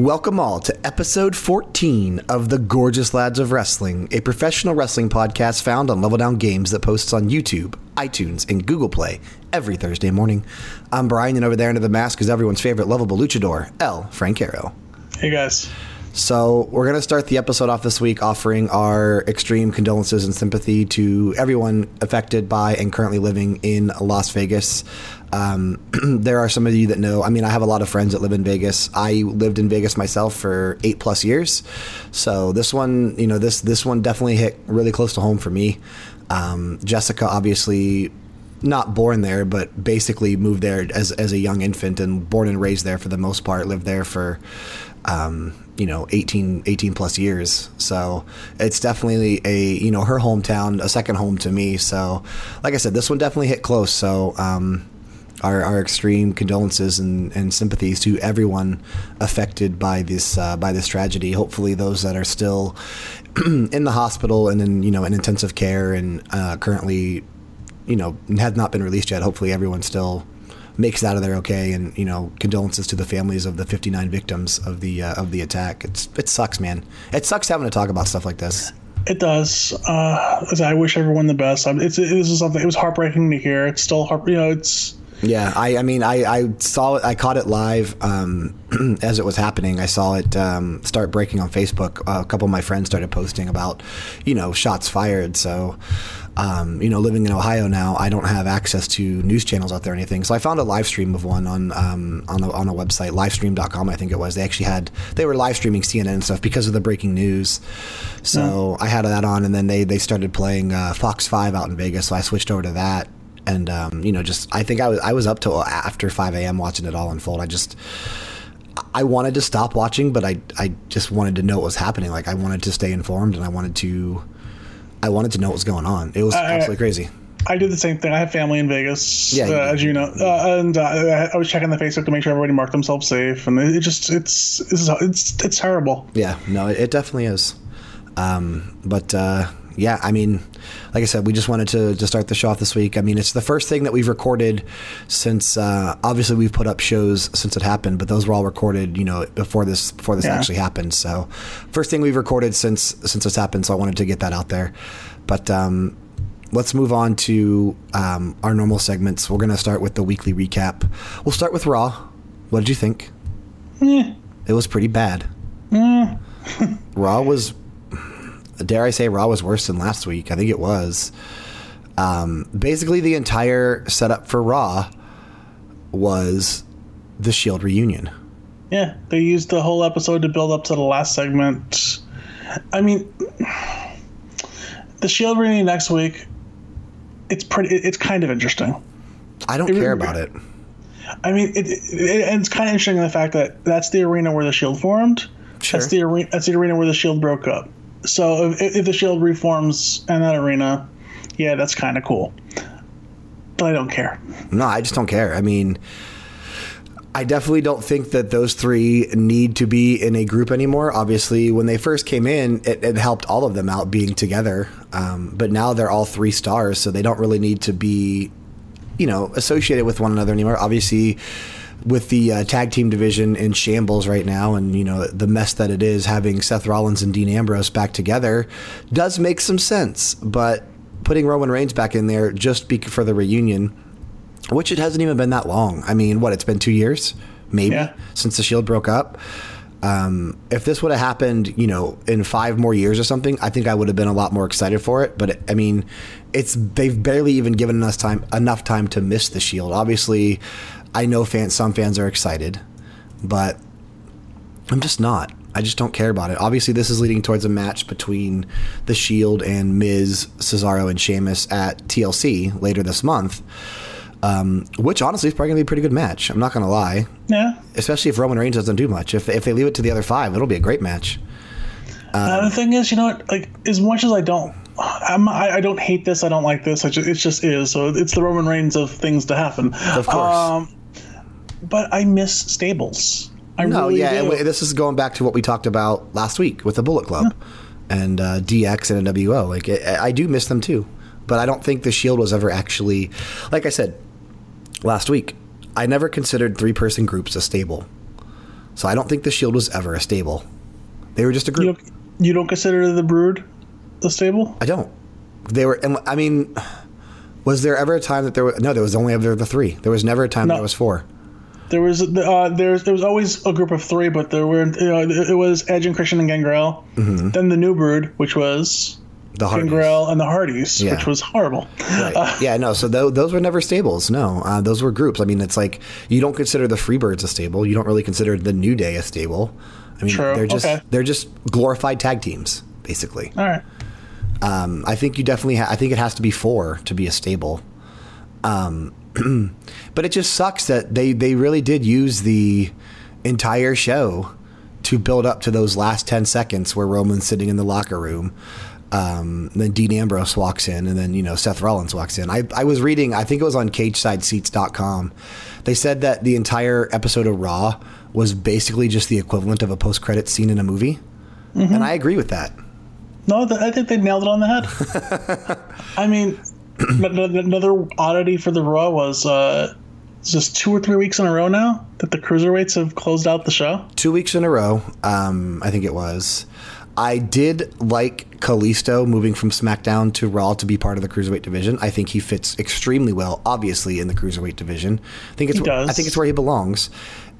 Welcome all to episode 14 of The Gorgeous Lads of Wrestling, a professional wrestling podcast found on Level Down Games that posts on YouTube, iTunes, and Google Play every Thursday morning. I'm Brian, and over there under the mask is everyone's favorite lovable luchador, El Francaro. Hey guys. So, we're going to start the episode off this week offering our extreme condolences and sympathy to everyone affected by and currently living in Las Vegas. Um, there are some of you that know. I mean, I have a lot of friends that live in Vegas. I lived in Vegas myself for eight plus years, so this one, you know, this this one definitely hit really close to home for me. Um, Jessica, obviously, not born there, but basically moved there as as a young infant and born and raised there for the most part. Lived there for. Um, you know 18 18 plus years so it's definitely a you know her hometown a second home to me so like i said this one definitely hit close so um, our, our extreme condolences and, and sympathies to everyone affected by this uh, by this tragedy. Hopefully, those that are still in the hospital and in you know in intensive care and uh, currently you know have not been released yet. Hopefully, everyone still makes it out of there okay. And you know, condolences to the families of the 59 victims of the uh, of the attack. It's it sucks, man. It sucks having to talk about stuff like this. It does. Uh, I wish everyone the best. It's it was something. It was heartbreaking to hear. It's still heart. You know, it's yeah, I, I mean, I, I saw it. I caught it live um, as it was happening. I saw it um, start breaking on Facebook. Uh, a couple of my friends started posting about, you know, shots fired. So, um, you know, living in Ohio now, I don't have access to news channels out there or anything. So I found a live stream of one on um, on the on a website, livestream.com, I think it was. They actually had they were live streaming CNN and stuff because of the breaking news. So yeah. I had that on, and then they they started playing uh, Fox Five out in Vegas. So I switched over to that and um, you know, just I think I was I was up till after 5 a.m. watching it all unfold. I just I wanted to stop watching, but I I just wanted to know what was happening. Like I wanted to stay informed, and I wanted to I wanted to know what was going on. It was absolutely crazy. I did the same thing. I have family in Vegas, yeah, uh, as you know, uh, and uh, I was checking the Facebook to make sure everybody marked themselves safe, and it just it's it's it's, it's terrible. Yeah, no, it definitely is. Um, but uh, yeah, I mean, like I said, we just wanted to, to start the show off this week. I mean, it's the first thing that we've recorded since. Uh, obviously, we've put up shows since it happened, but those were all recorded, you know, before this before this yeah. actually happened. So, first thing we've recorded since since this happened. So I wanted to get that out there. But um, let's move on to um, our normal segments. We're going to start with the weekly recap. We'll start with Raw. What did you think? Mm. It was pretty bad. Mm. Raw was dare I say, Raw was worse than last week. I think it was. Um, basically, the entire setup for Raw was the Shield reunion. Yeah, they used the whole episode to build up to the last segment. I mean, the Shield reunion next week. It's pretty. It's kind of interesting. I don't it, care about it. I mean, it, it, it's kind of interesting in the fact that that's the arena where the Shield formed. Sure. That's the arena. That's the arena where the Shield broke up. So if, if the Shield reforms in that arena, yeah, that's kind of cool. But I don't care. No, I just don't care. I mean, I definitely don't think that those three need to be in a group anymore. Obviously, when they first came in, it, it helped all of them out being together. Um, but now they're all three stars, so they don't really need to be, you know, associated with one another anymore. Obviously, with the uh, tag team division in shambles right now, and you know the mess that it is, having Seth Rollins and Dean Ambrose back together does make some sense. But putting Roman Reigns back in there just for the reunion, which it hasn't even been that long. I mean, what it's been two years, maybe yeah. since the Shield broke up. Um, if this would have happened, you know, in five more years or something, I think I would have been a lot more excited for it. But I mean, it's they've barely even given us time enough time to miss the Shield. Obviously, I know fans, some fans are excited, but I'm just not. I just don't care about it. Obviously, this is leading towards a match between The Shield and Miz, Cesaro, and Sheamus at TLC later this month. Um, which honestly is probably going to be a pretty good match. I'm not going to lie. Yeah. Especially if Roman Reigns doesn't do much. If, if they leave it to the other five, it'll be a great match. Um, uh, the thing is, you know what? Like, as much as I don't, I'm, I, I don't hate this. I don't like this. It just, it just is. So it's the Roman Reigns of things to happen. Of course. Um, but I miss stables. I no, really yeah, do. this is going back to what we talked about last week with the Bullet Club yeah. and uh, DX and NWO. Like, I, I do miss them too, but I don't think the Shield was ever actually, like I said last week, I never considered three person groups a stable. So I don't think the Shield was ever a stable. They were just a You group. don't, you don't consider the Brood the stable? I don't. They were. and I mean, was there ever a time that there was? No, there was only ever the three. There was never a time No. there was four. There was uh, there's there was always a group of three, but there were uh, it was Edge and Christian and Gangrel. Then the New Brood, which was The Hardys. Gangrel and the Hardys, Yeah. which was horrible. Right. yeah, no. So tho- those were never stables. No, uh, those were groups. I mean, it's like you don't consider the Freebirds a stable. You don't really consider the New Day a stable. I mean, True. they're just Okay. they're just glorified tag teams, basically. All right. Um, I think you definitely. Ha- I think it has to be four to be a stable. Um, but it just sucks that they they really did use the entire show to build up to those last ten seconds where Roman's sitting in the locker room. Um, then Dean Ambrose walks in, and then you know Seth Rollins walks in. I, I was reading, I think it was on CageSideSeats.com. They said that the entire episode of Raw was basically just the equivalent of a post-credit scene in a movie, and I agree with that. No, th- I think they nailed it on the head. I mean, another oddity for the Raw was uh, just two or three weeks in a row now that the cruiserweights have closed out the show. two weeks in a row. Um, I think it was. I did like Kalisto moving from SmackDown to Raw to be part of the cruiserweight division. I think he fits extremely well, obviously, in the cruiserweight division. I think it's. I think it's where he belongs.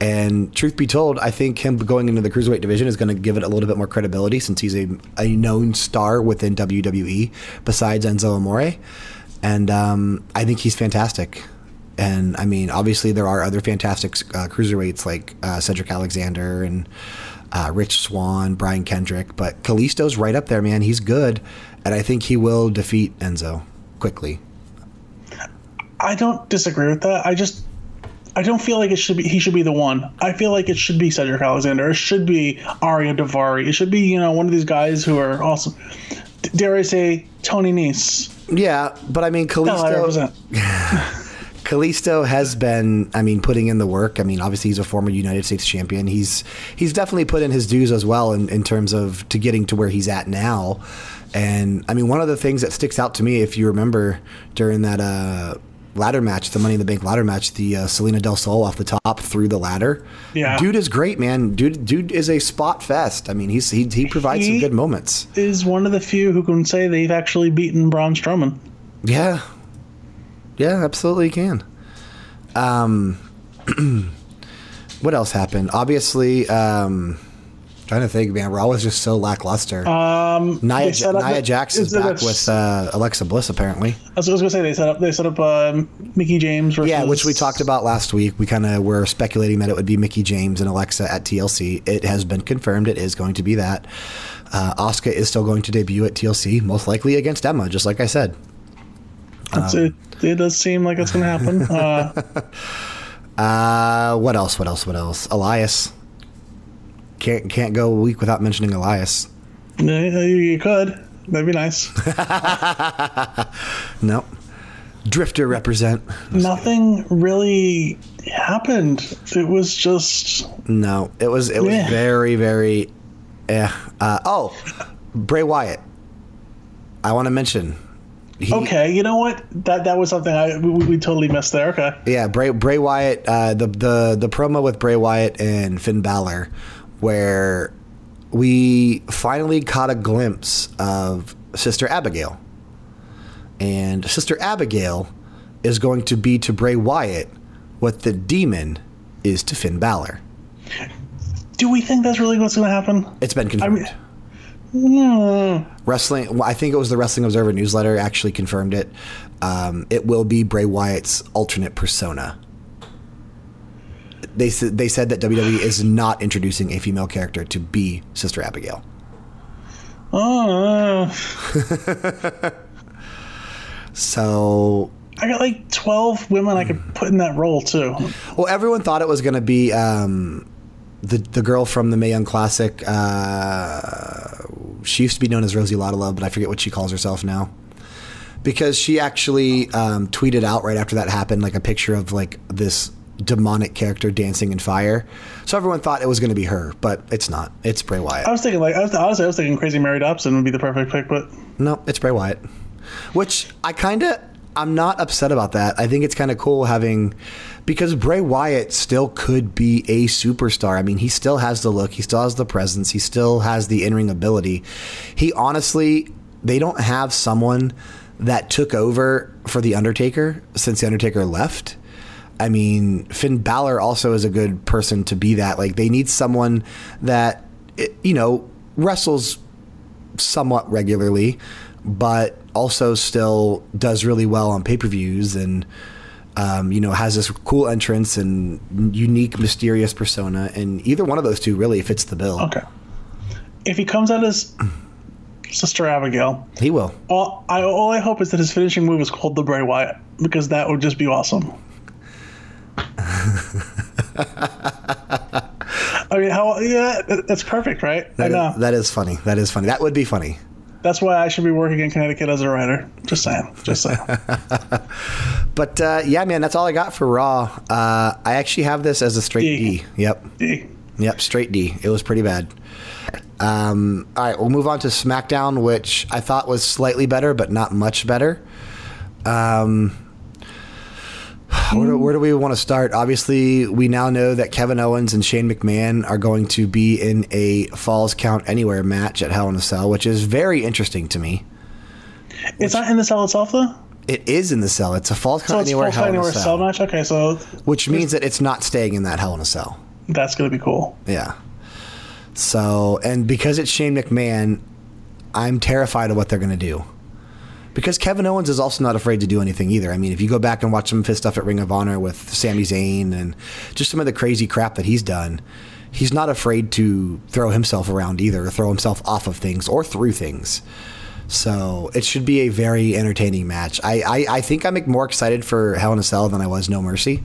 And truth be told, I think him going into the cruiserweight division is going to give it a little bit more credibility since he's a, a known star within WWE besides Enzo Amore. And um, I think he's fantastic. And I mean, obviously, there are other fantastic uh, cruiserweights like uh, Cedric Alexander and uh, Rich Swann, Brian Kendrick, but Kalisto's right up there, man. He's good, and I think he will defeat Enzo quickly. I don't disagree with that. I just I don't feel like it should be he should be the one. I feel like it should be Cedric Alexander. It should be Ariya Daivari. It should be you know one of these guys who are awesome. D- Dare I say Tony Nese? Yeah, but I mean, Kalisto. represent. Kalisto has been, I mean, putting in the work. I mean, obviously he's a former United States champion. He's he's definitely put in his dues as well in, in terms of to getting to where he's at now. And I mean, one of the things that sticks out to me, if you remember during that uh, ladder match, the Money in the Bank ladder match, the uh, Salida del Sol off the top through the ladder. Yeah. dude is great, man. Dude, dude is a spot fest. I mean, he's he, he provides some good moments. Is one of the few who can say they've actually beaten Braun Strowman. Yeah. Yeah, absolutely can. Um, what else happened? Obviously, um, trying to think, man, Raw was just so lackluster. Um, Nia, they up- Nia Jax is back with uh, Alexa Bliss, apparently. I was, was gonna say they set up they set up um, Mickie James versus Yeah, which we talked about last week. We kind of were speculating that it would be Mickie James and Alexa at TLC. It has been confirmed it is going to be that. Uh, Asuka is still going to debut at TLC, most likely against Emma, just like I said. It's- it, it does seem like it's gonna happen. Uh, Uh, what else? What else? What else? Elias. Can't can't go a week without mentioning Elias. yeah, you, you could. That'd be nice. Nope. Drifter represent. Nothing really happened. It was just No, it was it was Yeah. very very. Eh. Uh, oh, Bray Wyatt. I want to mention. He, okay. You know what? That that was something I we, we totally missed there. Okay. Yeah, Bray Bray Wyatt. Uh, the the the promo with Bray Wyatt and Finn Balor, where we finally caught a glimpse of Sister Abigail, and Sister Abigail is going to be to Bray Wyatt what the demon is to Finn Balor. Do we think that's really what's going to happen? It's been confirmed. mean- Hmm. Wrestling. I think it was the Wrestling Observer newsletter actually confirmed it. Um, it will be Bray Wyatt's alternate persona. They said they said that WWE is not introducing a female character to be Sister Abigail. Oh, So, I got like twelve women I could put in that role too. well, everyone thought it was going to be um, the the girl from the Mae Young Classic. Uh, she used to be known as Rosie Lottalove, but I forget what she calls herself now. Because she actually um, tweeted out right after that happened, like a picture of like this demonic character dancing in fire. So everyone thought it was going to be her, but it's not. It's Bray Wyatt. I was thinking like I was honestly I was thinking Crazy Mary Dobson would be the perfect pick, but No, it's Bray Wyatt. Which I kind of I'm not upset about that. I think it's kind of cool having because Bray Wyatt still could be a superstar. I mean, he still has the look, he still has the presence, he still has the in-ring ability. He honestly, they don't have someone that took over for the Undertaker since the Undertaker left. I mean, Finn Balor also is a good person to be that. Like, they need someone that, you know, wrestles somewhat regularly, but also still does really well on pay per views and, um, you know, has this cool entrance and unique, mysterious persona. And either one of those two really fits the bill. Okay. If he comes out as Sister Abigail, he will. All I, all I hope is that his finishing move is called the Bray Wyatt because that would just be awesome. I mean, how? Yeah, that's perfect, right? That is, that is funny. That is funny. That would be funny. That's why I should be working in Connecticut as a writer. Just saying. Just saying. but uh, yeah, man, that's all I got for Raw. Uh, I actually have this as a straight D. D. Yep. D. Yep, straight D. It was pretty bad. Um, all right, we'll move on to SmackDown, which I thought was slightly better, but not much better. Um, where do, where do, we want to start? Obviously, we now know that Kevin Owens and Shane McMahon are going to be in a Falls Count Anywhere match at Hell in a Cell, which is very interesting to me. It's not in the cell itself, though. It is in the cell. It's a Falls Count so Anywhere Hell in a Cell. cell match. Okay, so which means that it's not staying in that Hell in a Cell. That's going to be cool. Yeah. So, and because it's Shane McMahon, I'm terrified of what they're going to do. Because Kevin Owens is also not afraid to do anything either. I mean, if you go back and watch some of his stuff at Ring of Honor with Sami Zayn and just some of the crazy crap that he's done, he's not afraid to throw himself around either, or throw himself off of things or through things. So it should be a very entertaining match. I, I, I think I'm more excited for Hell in a Cell than I was No Mercy.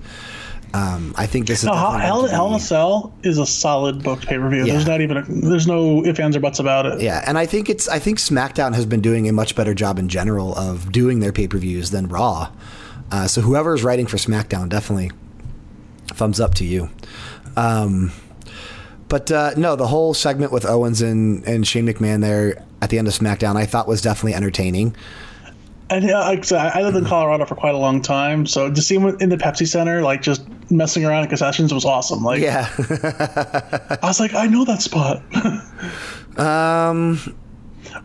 Um, I think this is no, Hell, Hell in a Cell is a solid booked pay per view. Yeah. There's not even a, there's no ifs ands or buts about it. Yeah, and I think it's I think SmackDown has been doing a much better job in general of doing their pay per views than Raw. Uh, so whoever is writing for SmackDown, definitely thumbs up to you. Um, but uh, no, the whole segment with Owens and, and Shane McMahon there at the end of SmackDown, I thought was definitely entertaining. And uh, I lived in Colorado for quite a long time, so to see him in the Pepsi Center, like just messing around in concessions, was awesome. Like, yeah, I was like, I know that spot. um,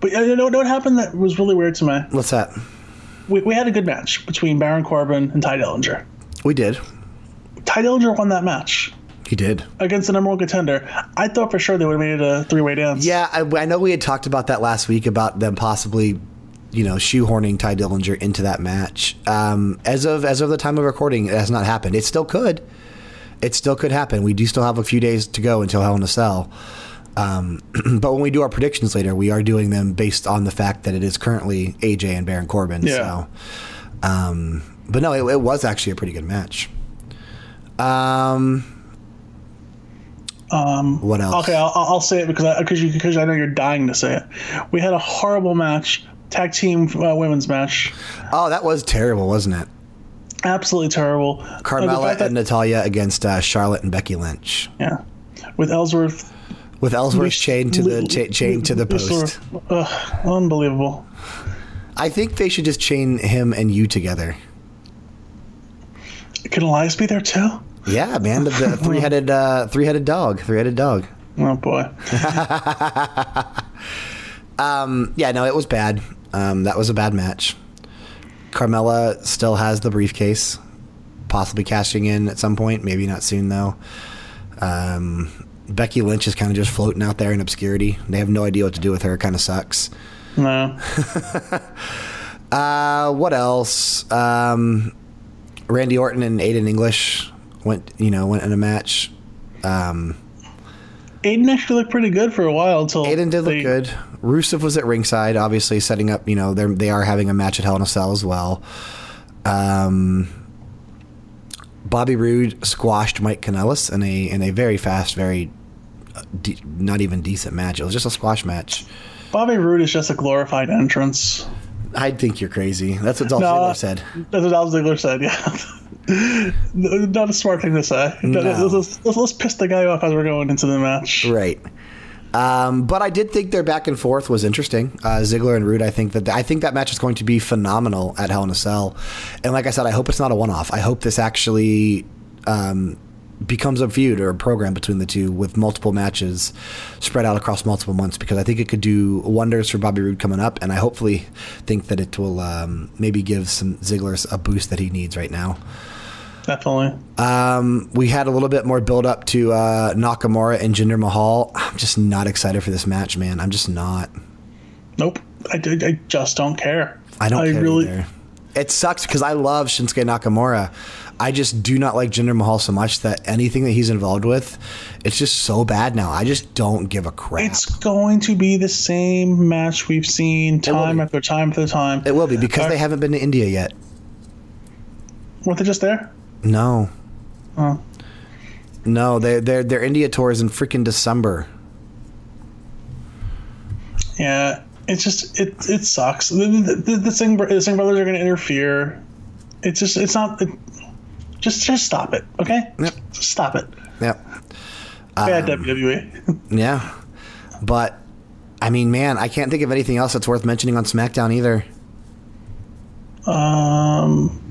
but you know, know what happened that was really weird to me? What's that? We, we had a good match between Baron Corbin and Tye Dillinger. We did. Tye Dillinger won that match. He did against the number one contender. I thought for sure they would have made it a three way dance. Yeah, I, I, know we had talked about that last week about them possibly you know, shoehorning Tye Dillinger into that match. Um, as of as of the time of recording, it has not happened. It still could. It still could happen. We do still have a few days to go until Hell in a Cell. Um, but when we do our predictions later, we are doing them based on the fact that it is currently AJ and Baron Corbin. Yeah. So, um, but no, it, it, was actually a pretty good match. Um, um, what else? Okay, I'll, I'll say it because I, because you because I know you're dying to say it. We had a horrible match tag team uh, women's match. Oh, that was terrible, wasn't it? Absolutely terrible. Carmella uh, and Natalya against uh, Charlotte and Becky Lynch. Yeah, with Ellsworth. With Ellsworth chained to the cha- chained to the post. Ugh, unbelievable. I think they should just chain him and you together. Can Elias be there too? Yeah, man, the, the three-headed uh, three-headed dog, three-headed dog. Oh boy. um, yeah, no, it was bad. Um, that was a bad match. Carmella still has the briefcase, possibly cashing in at some point. Maybe not soon though. Um, Becky Lynch is kind of just floating out there in obscurity. They have no idea what to do with her. Kind of sucks. No. uh, what else? Um, Randy Orton and Aiden English went. You know, went in a match. Um, Aiden actually looked pretty good for a while until Aiden did look good. Rusev was at ringside, obviously setting up. You know, they they are having a match at Hell in a Cell as well. Um, Bobby Roode squashed Mike Kanellis in a in a very fast, very uh, not even decent match. It was just a squash match. Bobby Roode is just a glorified entrance. I think you're crazy. That's what Dolph no, Ziggler said. That's what Dolph Ziggler said. Yeah, not a smart thing to say. No. Let's, let's, let's, piss the guy off as we're going into the match. Right. Um, but I did think their back and forth was interesting. Uh, Ziggler and Roode. I think that I think that match is going to be phenomenal at Hell in a Cell. And like I said, I hope it's not a one-off. I hope this actually um, becomes a feud or a program between the two with multiple matches spread out across multiple months because I think it could do wonders for Bobby Roode coming up, and I hopefully think that it will um, maybe give some Ziggler a boost that he needs right now. Definitely. Um, we had a little bit more build up to uh, Nakamura and Jinder Mahal. I'm just not excited for this match, man. I'm just not. Nope. I, I just don't care. I don't I care really... either. It sucks because I love Shinsuke Nakamura. I just do not like Jinder Mahal so much that anything that he's involved with, it's just so bad now. I just don't give a crap. It's going to be the same match we've seen time after time after time. It will be because they haven't been to India yet. Weren't they just there? No. Oh. No, their their their India tour is in freaking December. Yeah, it's just it it sucks. The the, the, the Singh the Singh brothers are going to interfere. It's just it's not. It, just just stop it, okay? Yep. Just stop it. Yep. Bad um, WWE. yeah, but I mean, man, I can't think of anything else that's worth mentioning on SmackDown either. Um,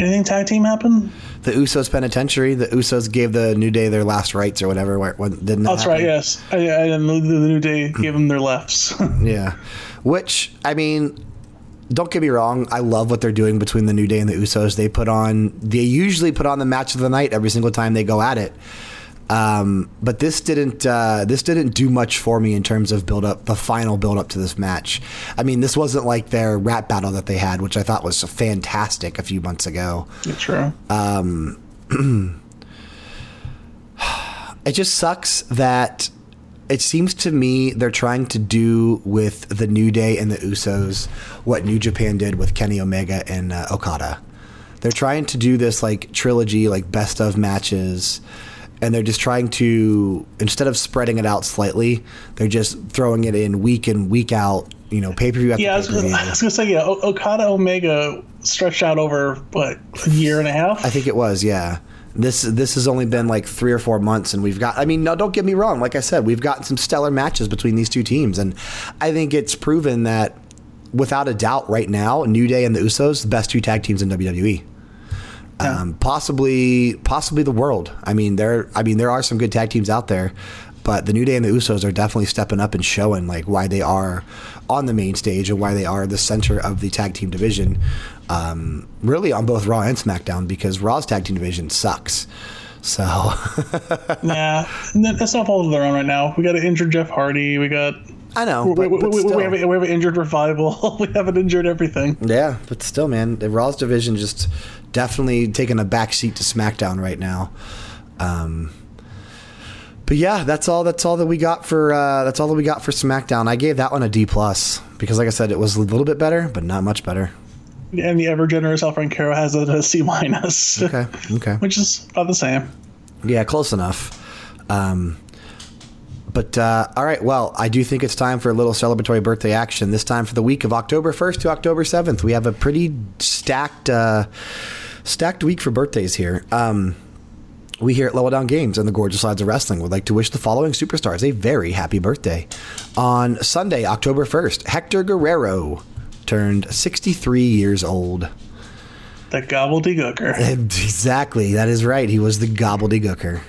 anything tag team happen? The Usos Penitentiary. The Usos gave the New Day their last rites or whatever. Didn't that That's happen? right. Yes, I, I didn't know the New Day hmm. gave them their lefts. yeah, which I mean, don't get me wrong, I love what they're doing between the New Day and the Usos. They put on, they usually put on the match of the night every single time they go at it. Um, but this didn't uh, this didn't do much for me in terms of build up the final build up to this match. I mean, this wasn't like their rap battle that they had, which I thought was fantastic a few months ago. true. Um, it just sucks that it seems to me they're trying to do with the New Day and the Usos what New Japan did with Kenny Omega and uh, Okada. They're trying to do this like trilogy, like best of matches, and they're just trying to instead of spreading it out slightly, they're just throwing it in week in week out. You know, pay per view. Yeah, I was, gonna, I was, gonna, say yeah. O- Okada Omega stretched out over what a year and a half. I think it was. Yeah. This this has only been like three or four months, and we've got. I mean, no, don't get me wrong. Like I said, we've gotten some stellar matches between these two teams, and I think it's proven that, without a doubt, right now, New Day and the Usos, the best two tag teams in WWE. Yeah. Um, possibly, possibly the world. I mean, there. I mean, there are some good tag teams out there, but the New Day and the Usos are definitely stepping up and showing like why they are on the main stage and why they are the center of the tag team division um, really on both Raw and SmackDown because Raw's tag team division sucks. So yeah, that's not fault of their own right now. We got an injured Jeff Hardy. We got. I know. We, but, we, but we, we, have, we have an injured revival. we have an injured everything. Yeah, but still, man, the Raw's division just definitely taking a back seat to SmackDown right now. Um, but yeah, that's all. That's all that we got for. Uh, that's all that we got for SmackDown. I gave that one a D plus because, like I said, it was a little bit better, but not much better and the ever generous El Francaro has it a C minus. Okay. Okay. Which is about the same. Yeah, close enough. Um, but uh, all right, well, I do think it's time for a little celebratory birthday action. This time for the week of October 1st to October 7th. We have a pretty stacked, uh, stacked week for birthdays here. Um, we here at Level Down Games and the Gorgeous Lads of Wrestling would like to wish the following superstars a very happy birthday. On Sunday, October 1st, Hector Guerrero, turned 63 years old. The gobbledygooker. Exactly. That is right. He was the gobbledygooker.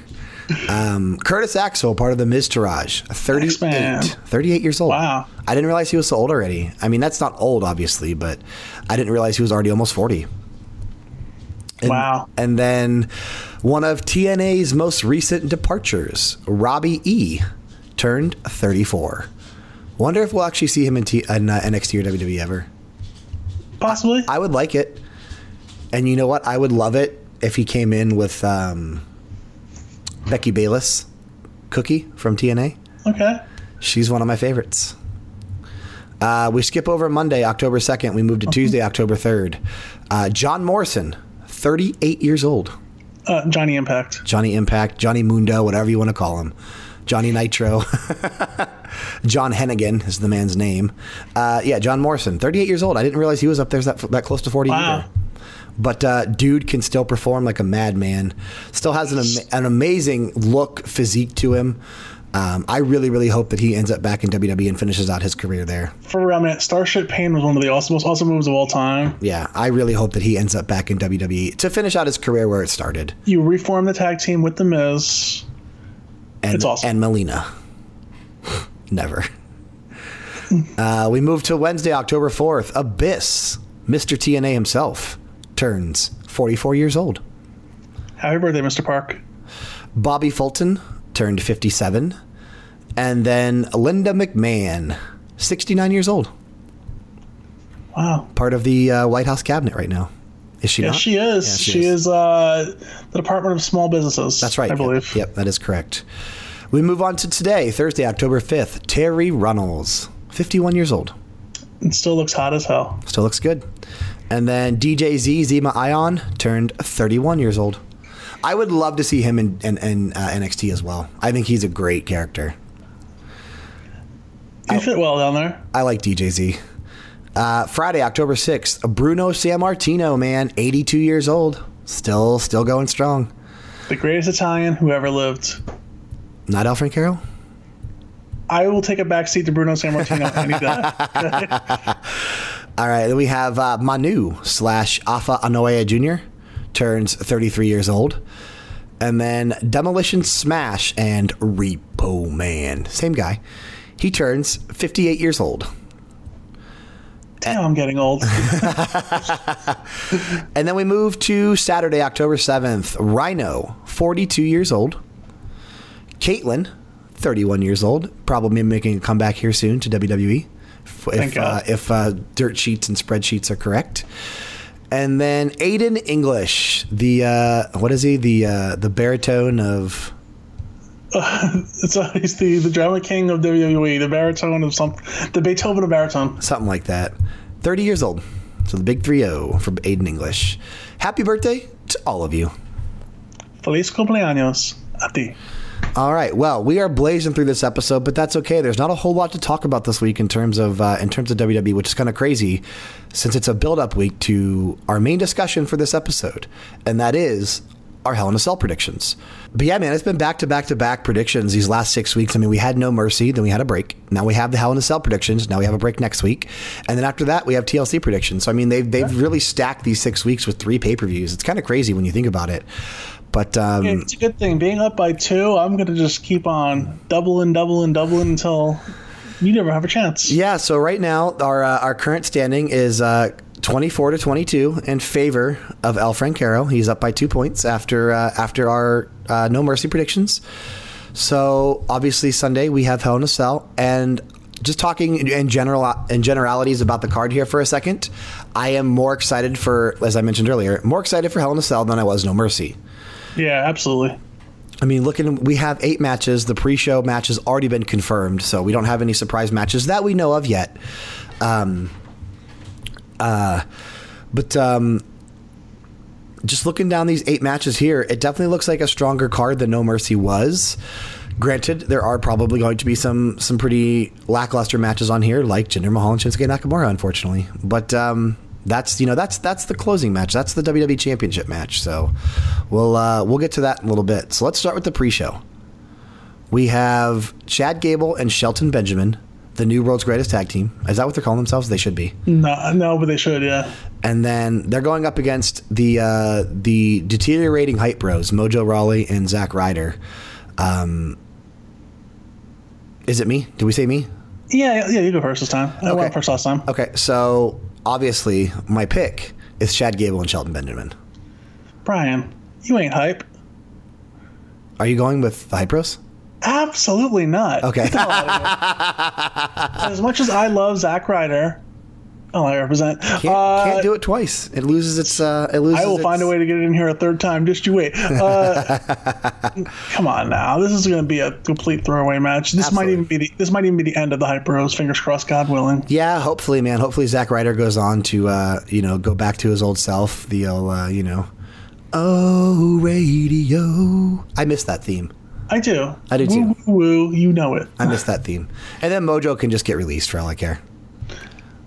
Um, Curtis Axel, part of the Miztourage, 38, 38 years old. Wow. I didn't realize he was so old already. I mean, that's not old, obviously, but I didn't realize he was already almost 40. And, wow. And then one of TNA's most recent departures, Robbie E., turned 34. Wonder if we'll actually see him in, T- in uh, NXT or WWE ever. Possibly. I, I, would like it. And you know what? I would love it if he came in with um, Becky Bayless, Cookie from TNA. Okay. She's one of my favorites. Uh, we skip over Monday, October 2nd. We move to Tuesday, October 3rd. Uh, John Morrison, 38 years old. Uh, Johnny Impact. Johnny Impact, Johnny Mundo, whatever you want to call him. Johnny Nitro. John Hennigan is the man's name. Uh, yeah, John Morrison, 38 years old. I didn't realize he was up there that, that close to 40 wow. either. But uh, dude can still perform like a madman. Still has an, an amazing look, physique to him. Um, I really, really hope that he ends up back in WWE and finishes out his career there. For real, man, Starship Pain was one of the awesome, most awesome moves of all time. Yeah, I really hope that he ends up back in WWE to finish out his career where it started. You reform the tag team with The Miz. And, It's awesome. And Melina. Never. uh, we move to Wednesday, October 4th. Abyss, Mr. TNA himself, turns 44 years old. Happy birthday, Mr. Park. Bobby Fulton turned 57. And then Linda McMahon, 69 years old. Wow. Part of the uh, White House cabinet right now. Is she Yes, not? she is. Yeah, she is, uh, the Department of Small Businesses. That's right. I yep, believe. Yep, that is correct. We move on to today, Thursday, October 5th. Terri Runnels, 51 years old. It still looks hot as hell. Still looks good. And then DJ Z, Zema Ion, turned 31 years old. I would love to see him in, in, in uh, NXT as well. I think he's a great character. You fit well down there. I like DJ Z. Uh, Friday, October 6th, Bruno Sammartino, man, 82 years old. Still, still going strong. The greatest Italian who ever lived. Not El Francaro? I will take a backseat to Bruno Sammartino any day. All right, then we have uh, Manu slash Afa Anoa'i Jr. turns 33 years old. And then Demolition Smash and Repo Man, same guy. He turns 58 years old. Damn, I'm getting old. And then we move to Saturday, October 7th. Rhino, 42 years old. Kaitlyn, 31 years old. Probably making a comeback here soon to WWE. If, if, uh, if uh, dirt sheets and spreadsheets are correct. And then Aiden English, the uh, what is he? The uh, the baritone of it's uh, he's the, the drama king of WWE, the baritone of some, the Beethoven of baritone. something like that. 30 years old. So the big 3-0 from Aiden English. Happy birthday to all of you. Feliz cumpleaños a ti. All right. Well, we are blazing through this episode, but that's okay. There's not a whole lot to talk about this week in terms of uh, in terms of WWE, which is kind of crazy, since it's a build-up week to our main discussion for this episode, and that is our Hell in a Cell predictions. But yeah, man, it's been back to back to back predictions these last six weeks. I mean, we had No Mercy, then we had a break. Now we have the Hell in a Cell predictions. Now we have a break next week, and then after that we have TLC predictions. So I mean, they've they've really stacked these six weeks with three pay-per-views. It's kind of crazy when you think about it. But um, It's a good thing. Being up by two, I'm going to just keep on doubling, doubling, doubling until you never have a chance. Yeah, so right now our uh, our current standing is uh, 24 to 22 in favor of El Francaro. He's up by 2 points after uh, after our uh, no mercy predictions. So obviously Sunday we have Hell in a Cell and just talking in general in generalities about the card here for a second. I am more excited for as I mentioned earlier, more excited for Hell in a Cell than I was No Mercy. Yeah, absolutely. I mean, looking, we have eight matches. The pre-show match has already been confirmed, so we don't have any surprise matches that we know of yet. Um, uh, but um, just looking down these eight matches here, it definitely looks like a stronger card than No Mercy was. Granted, there are probably going to be some some pretty lackluster matches on here, like Jinder Mahal and Shinsuke Nakamura, unfortunately. But um, that's you know that's that's the closing match. That's the WWE Championship match. So we'll uh, we'll get to that in a little bit. So let's start with the pre-show. We have Chad Gable and Shelton Benjamin, the new world's greatest tag team. Is that what they're calling themselves? They should be. No, no, but they should. Yeah. And then they're going up against the uh, the deteriorating hype bros, Mojo Rawley and Zack Ryder. Um, is it me? Did we say me? Yeah, yeah, you go first this time. I went first last time. Okay, so obviously my pick is Chad Gable and Shelton Benjamin. Brian, you ain't hype. Are you going with the hype bros? Absolutely not. Okay. Get the hell out of here. as much as I love Zack Ryder, oh, I represent. Can't, uh, can't do it twice. It loses its. Uh, it loses. I will find a way to get it in here a third time. Just you wait. Uh, come on now. This is going to be a complete throwaway match. This might even be the this might even be the end of the Hype Bros. Fingers crossed, God willing. Yeah, hopefully, man. Hopefully, Zack Ryder goes on to, uh, you know, go back to his old self. The old, uh, you know, oh radio. I miss that theme. I do. I do too. Woo, woo, woo, you know it. I miss that theme. And then Mojo can just get released for all I care.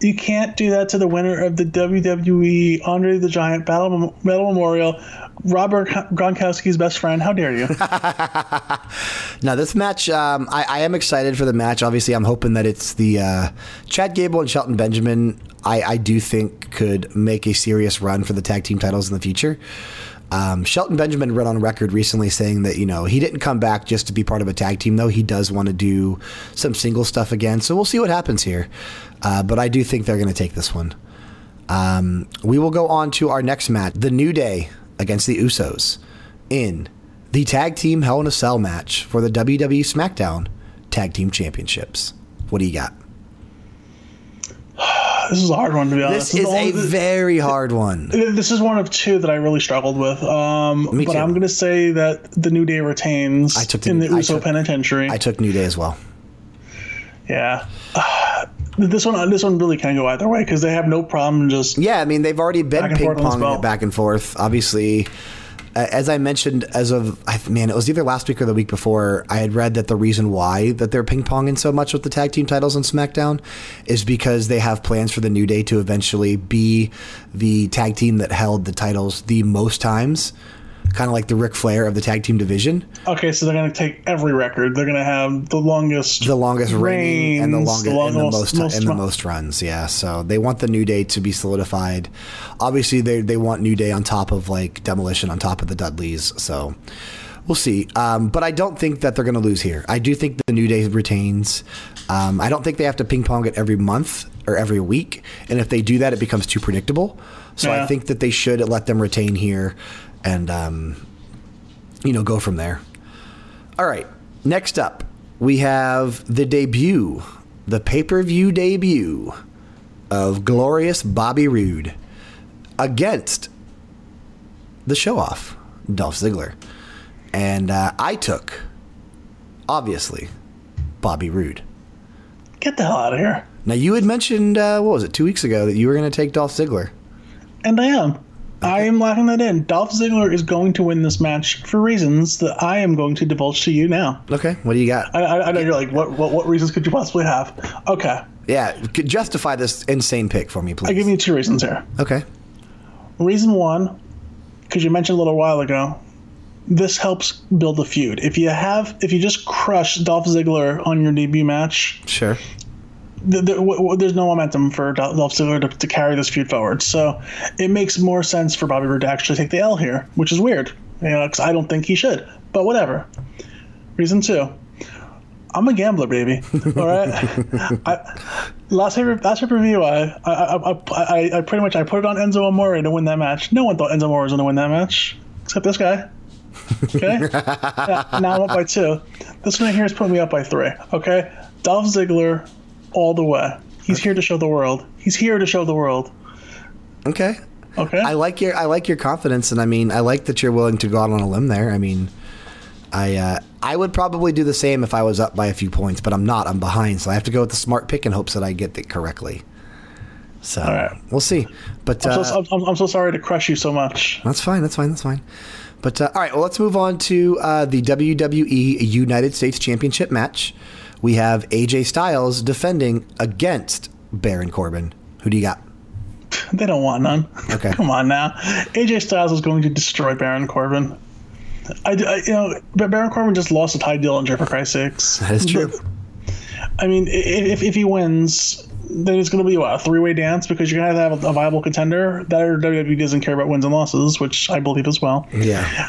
You can't do that to the winner of the WWE Andre the Giant Battle Medal Memorial, Robert Gronkowski's best friend. How dare you? now, this match, um, I, I, am excited for the match. Obviously, I'm hoping that it's the uh, Chad Gable and Shelton Benjamin. I, I do think could make a serious run for the tag team titles in the future. Um, Shelton Benjamin read on record recently saying that you know he didn't come back just to be part of a tag team though he does want to do some single stuff again so we'll see what happens here uh, but I do think they're going to take this one um, we will go on to our next match the New Day against the Usos in the tag team Hell in a Cell match for the WWE SmackDown Tag Team Championships what do you got this is a hard one to be honest. This, is a very hard one. This is one of two that I really struggled with. Um, Me but too. I'm going to say that the New Day retains I took the, in the Uso took, Penitentiary. I took New Day as well. Yeah. This one, this one really can go either way because they have no problem just. Yeah, I mean they've already been ping ponging it back and forth. Obviously, as I mentioned, as of man, it was either last week or the week before. I had read that the reason why that they're ping ponging so much with the tag team titles on SmackDown is because they have plans for the New Day to eventually be the tag team that held the titles the most times kind of like the Ric Flair of the tag team division. Okay, so they're going to take every record. They're going to have the longest, the longest reigning and the longest, the and the most, most and the most runs. Yeah, so they want the New Day to be solidified. Obviously, they they want New Day on top of like Demolition, on top of the Dudleys. So we'll see. Um, but I don't think that they're going to lose here. I do think the New Day retains. Um, I don't think they have to ping pong it every month or every week. And if they do that, it becomes too predictable. So yeah. I think that they should let them retain here and um, you know go from there. All right, next up we have the debut, the pay per view debut of glorious Bobby Roode against the show off Dolph Ziggler, and uh, I took obviously Bobby Roode. Get the hell out of here. Now you had mentioned uh, what was it two weeks ago that you were going to take Dolph Ziggler, and I am. I am locking that in. Dolph Ziggler is going to win this match for reasons that I am going to divulge to you now. Okay, what do you got? I, I, I know you're like, what, what, what reasons could you possibly have? Okay. Yeah, justify this insane pick for me, please. I give you two reasons here. Okay. Reason one, because you mentioned a little while ago, this helps build a feud. If you have, if you just crush Dolph Ziggler on your debut match, sure, there's no momentum for Dolph Ziggler to, to, carry this feud forward. So it makes more sense for Bobby Roode to actually take the L here, which is weird, you know, because I don't think he should. But whatever. Reason two. I'm a gambler, baby. All right. I, last pay last pay per view, I, I, I, I pretty much I put it on Enzo Amore to win that match. No one thought Enzo Amore was going to win that match, except this guy. Okay. yeah, now I'm up by two. This one here is putting me up by three. Okay. Dolph Ziggler all the way. He's okay. here to show the world. He's here to show the world. Okay. Okay. I like your I like your confidence, and I mean I like that you're willing to go out on a limb there. I mean, I uh, I would probably do the same if I was up by a few points, but I'm not. I'm behind, so I have to go with the smart pick in hopes that I get it correctly. So right. we'll see. But I'm, uh, so, I'm, I'm, so, sorry to crush you so much. That's fine. That's fine. That's fine. But uh, all right, well, let's move on to uh, the WWE United States Championship match we have AJ Styles defending against Baron Corbin. Who do you got? They don't want none. Okay. Come on now. AJ Styles is going to destroy Baron Corbin. I, I you know, but Baron Corbin just lost a Tye Dillinger for Christ's sakes. That is true. I mean, if, if he wins, then it's going to be what, a three way dance because you're going to have, have a, viable contender. That WWE doesn't care about wins and losses, which I believe as well. Yeah.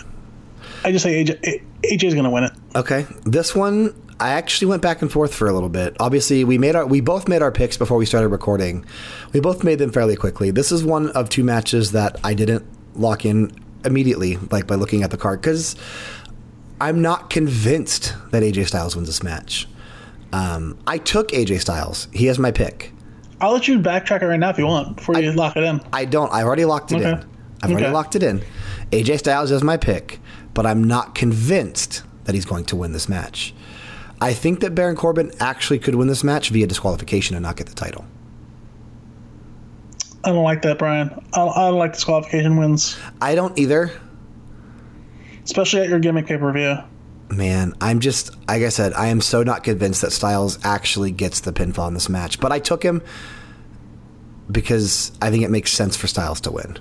I just say AJ AJ is going to win it. Okay, this one I actually went back and forth for a little bit. Obviously, we made our we both made our picks before we started recording. We both made them fairly quickly. This is one of two matches that I didn't lock in immediately, like by looking at the card, because I'm not convinced that AJ Styles wins this match. Um, I took AJ Styles. He has my pick. I'll let you backtrack it right now if you want before you I, lock it in. I don't. I already locked it okay. in. I've okay. already locked it in. AJ Styles is my pick, but I'm not convinced that he's going to win this match. I think that Baron Corbin actually could win this match via disqualification and not get the title. I don't like that, Brian. I don't, I don't like disqualification wins. I don't either. Especially at your gimmick pay per view. Man, I'm just, like I said, I am so not convinced that Styles actually gets the pinfall in this match. But I took him because I think it makes sense for Styles to win.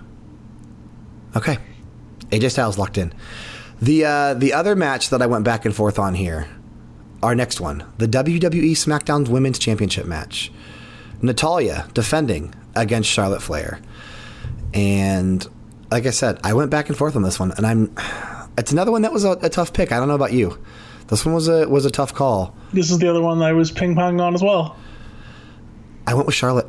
Okay, AJ Styles locked in. The uh, the other match that I went back and forth on here, our next one, the WWE SmackDown Women's Championship match. Natalya defending against Charlotte Flair, and like I said, I went back and forth on this one, and I'm. It's another one that was a, a tough pick. I don't know about you. This one was a was a tough call. This is the other one that I was ping ponging on as well. I went with Charlotte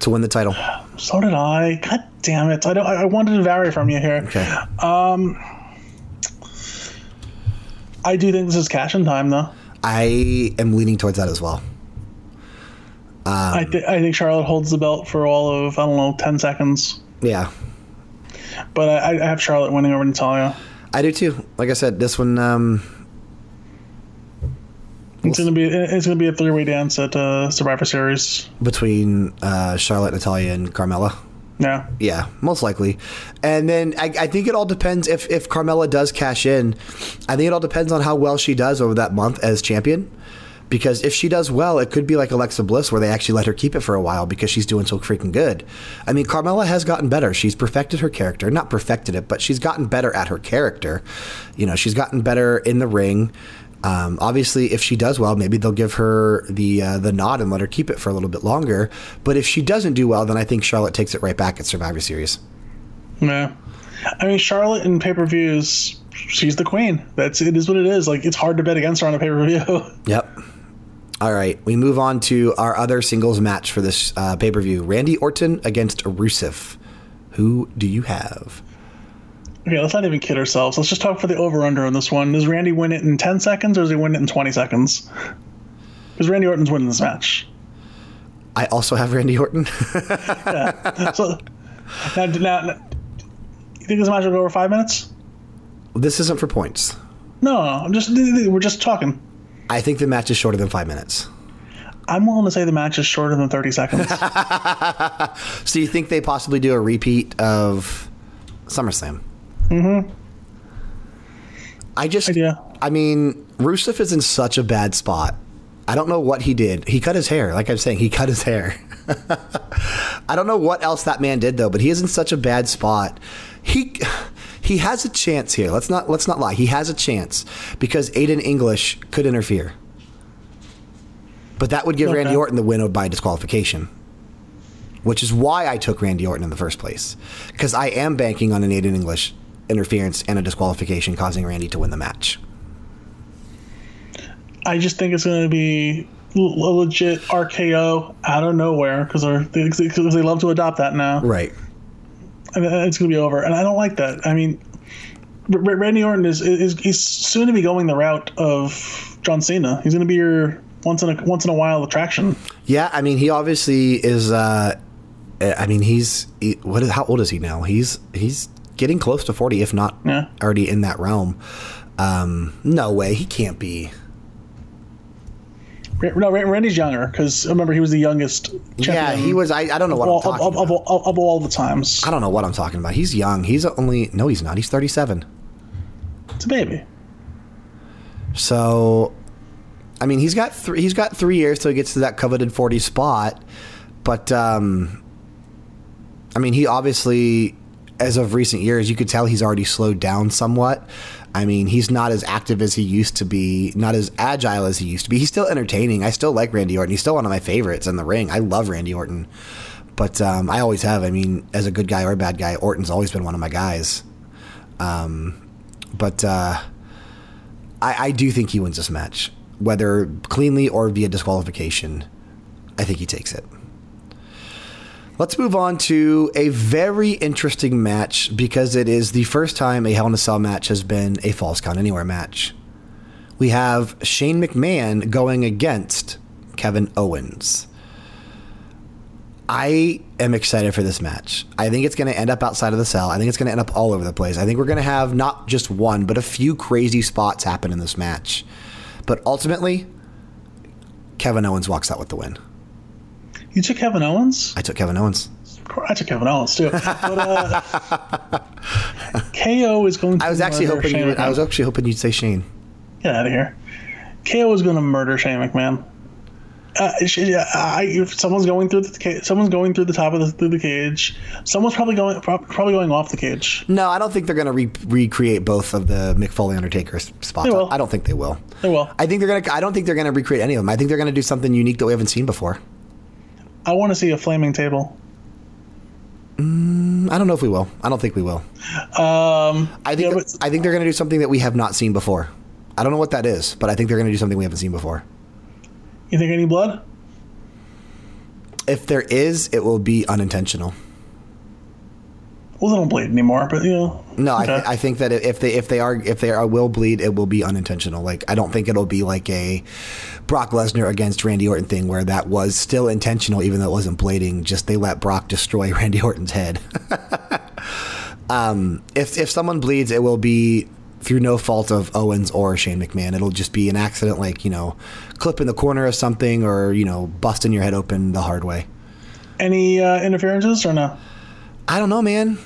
to win the title. So did I. God damn it! I don't. I wanted to vary from you here. Okay. Um, I do think this is cash in time, though. I am leaning towards that as well. I, th- I think Charlotte holds the belt for all of I don't know ten seconds, Yeah, but I, I have Charlotte winning over Natalya. I do too. Like I said, this one. Um, It's gonna be it's gonna be a three way dance at uh, Survivor Series. between uh, Charlotte, Natalya, and Carmella. Yeah, Yeah, most likely. And then I, I think it all depends if if Carmella does cash in. I think it all depends on how well she does over that month as champion. Because if she does well, it could be like Alexa Bliss, where they actually let her keep it for a while because she's doing so freaking good. I mean, Carmella has gotten better. She's perfected her character. Not perfected it, but she's gotten better at her character. You know, she's gotten better in the ring. Um, obviously, if she does well, maybe they'll give her the uh, the nod and let her keep it for a little bit longer. But if she doesn't do well, then I think Charlotte takes it right back at Survivor Series. yeah. I mean, Charlotte in pay per views, she's the queen. That's it is what it is. Like it's hard to bet against her on a pay per view. Yep. All right, we move on to our other singles match for this uh, pay per view: Randy Orton against Rusev. Who do you have? Okay, let's not even kid ourselves. Let's just talk for the over under on this one. Does Randy win it in 10 seconds or does he win it in 20 seconds? Because Randy Orton's winning this match. I also have Randy Orton. So, now, now, now, you think this match will go over five minutes? this isn't for points. No, no, I'm just, we're just talking. I think the match is shorter than five minutes. I'm willing to say the match is shorter than 30 seconds. So you think they possibly do a repeat of SummerSlam? Mm-hmm. I just, Idea. I mean, Rusev is in such a bad spot. I don't know what he did. He cut his hair. Like I'm saying, he cut his hair. I don't know what else that man did though, but he is in such a bad spot. He he has a chance here. Let's not let's not lie. He has a chance because Aiden English could interfere. But that would give Okay. Randy Orton the win by disqualification. Which is why I took Randy Orton in the first place. Because I am banking on an Aiden English interference and a disqualification causing Randy to win the match. I just think it's going to be a legit RKO out of nowhere because they, they love to adopt that now. Right. and it's going to be over. And I don't like that. I mean, Randy Orton is, is he's soon to be going the route of John Cena. He's going to be your once in a once in a while attraction. Yeah, I mean, he obviously is. Uh, I mean, he's he, what? Is, how old is he now? He's he's getting close to forty, if not Yeah. already in that realm. Um, no way, he can't be. No, Ra- Randy's younger because remember he was the youngest. Champion Yeah, he was. I, I don't know what Of, I'm talking of, of, about. of, of all the times, I don't know what I'm talking about. He's young. He's only no, he's not. He's 37. it's a baby. So, I mean, he's got three. He's got three years till he gets to that coveted 40 spot. But um, I mean, he obviously, as of recent years, you could tell he's already slowed down somewhat. I mean, he's not as active as he used to be, not as agile as he used to be. He's still entertaining. I still like Randy Orton. He's still one of my favorites in the ring. I love Randy Orton. But um, I always have. I mean, as a good guy or a bad guy, Orton's always been one of my guys. Um, but uh, I, I do think he wins this match, whether cleanly or via disqualification. I think he takes it. Let's move on to a very interesting match because it is the first time a Hell in a Cell match has been a Falls Count Anywhere match. We have Shane McMahon going against Kevin Owens. I am excited for this match. I think it's going to end up outside of the cell. I think it's going to end up all over the place. I think we're going to have not just one, but a few crazy spots happen in this match. But ultimately, Kevin Owens walks out with the win. You took Kevin Owens. I took Kevin Owens. I took Kevin Owens too. But uh, KO is going. to I was actually hoping Shane you would, I was actually hoping you'd say Shane. Get out of here. KO is going to murder Shane McMahon. Uh, I, if someone's going through the cage, someone's going through the top of the through the cage. Someone's probably going probably going off the cage. No, I don't think they're going to re- recreate both of the Mick Foley Undertaker spots. They will. I don't think they will. They will. I think they're going to. I don't think they're going to recreate any of them. I think they're going to do something unique that we haven't seen before. I want to see a flaming table. Mm, I don't know if we will. I don't think we will. Um, I think yeah, that- I think they're going to do something that we have not seen before. I don't know what that is, but I think they're going to do something we haven't seen before. you think any blood? If there is, it will be unintentional. Well, they don't bleed anymore, but you know. No, I, th- I think that if they if they are if they are will bleed, it will be unintentional. Like I don't think it'll be like a Brock Lesnar against Randy Orton thing where that was still intentional, even though it wasn't blading. Just they let Brock destroy Randy Orton's head. um, if if someone bleeds, it will be through no fault of Owens or Shane McMahon. It'll just be an accident, like you know, clip in the corner of something, or you know, busting your head open the hard way. Any uh, interferences or no? I don't know, man.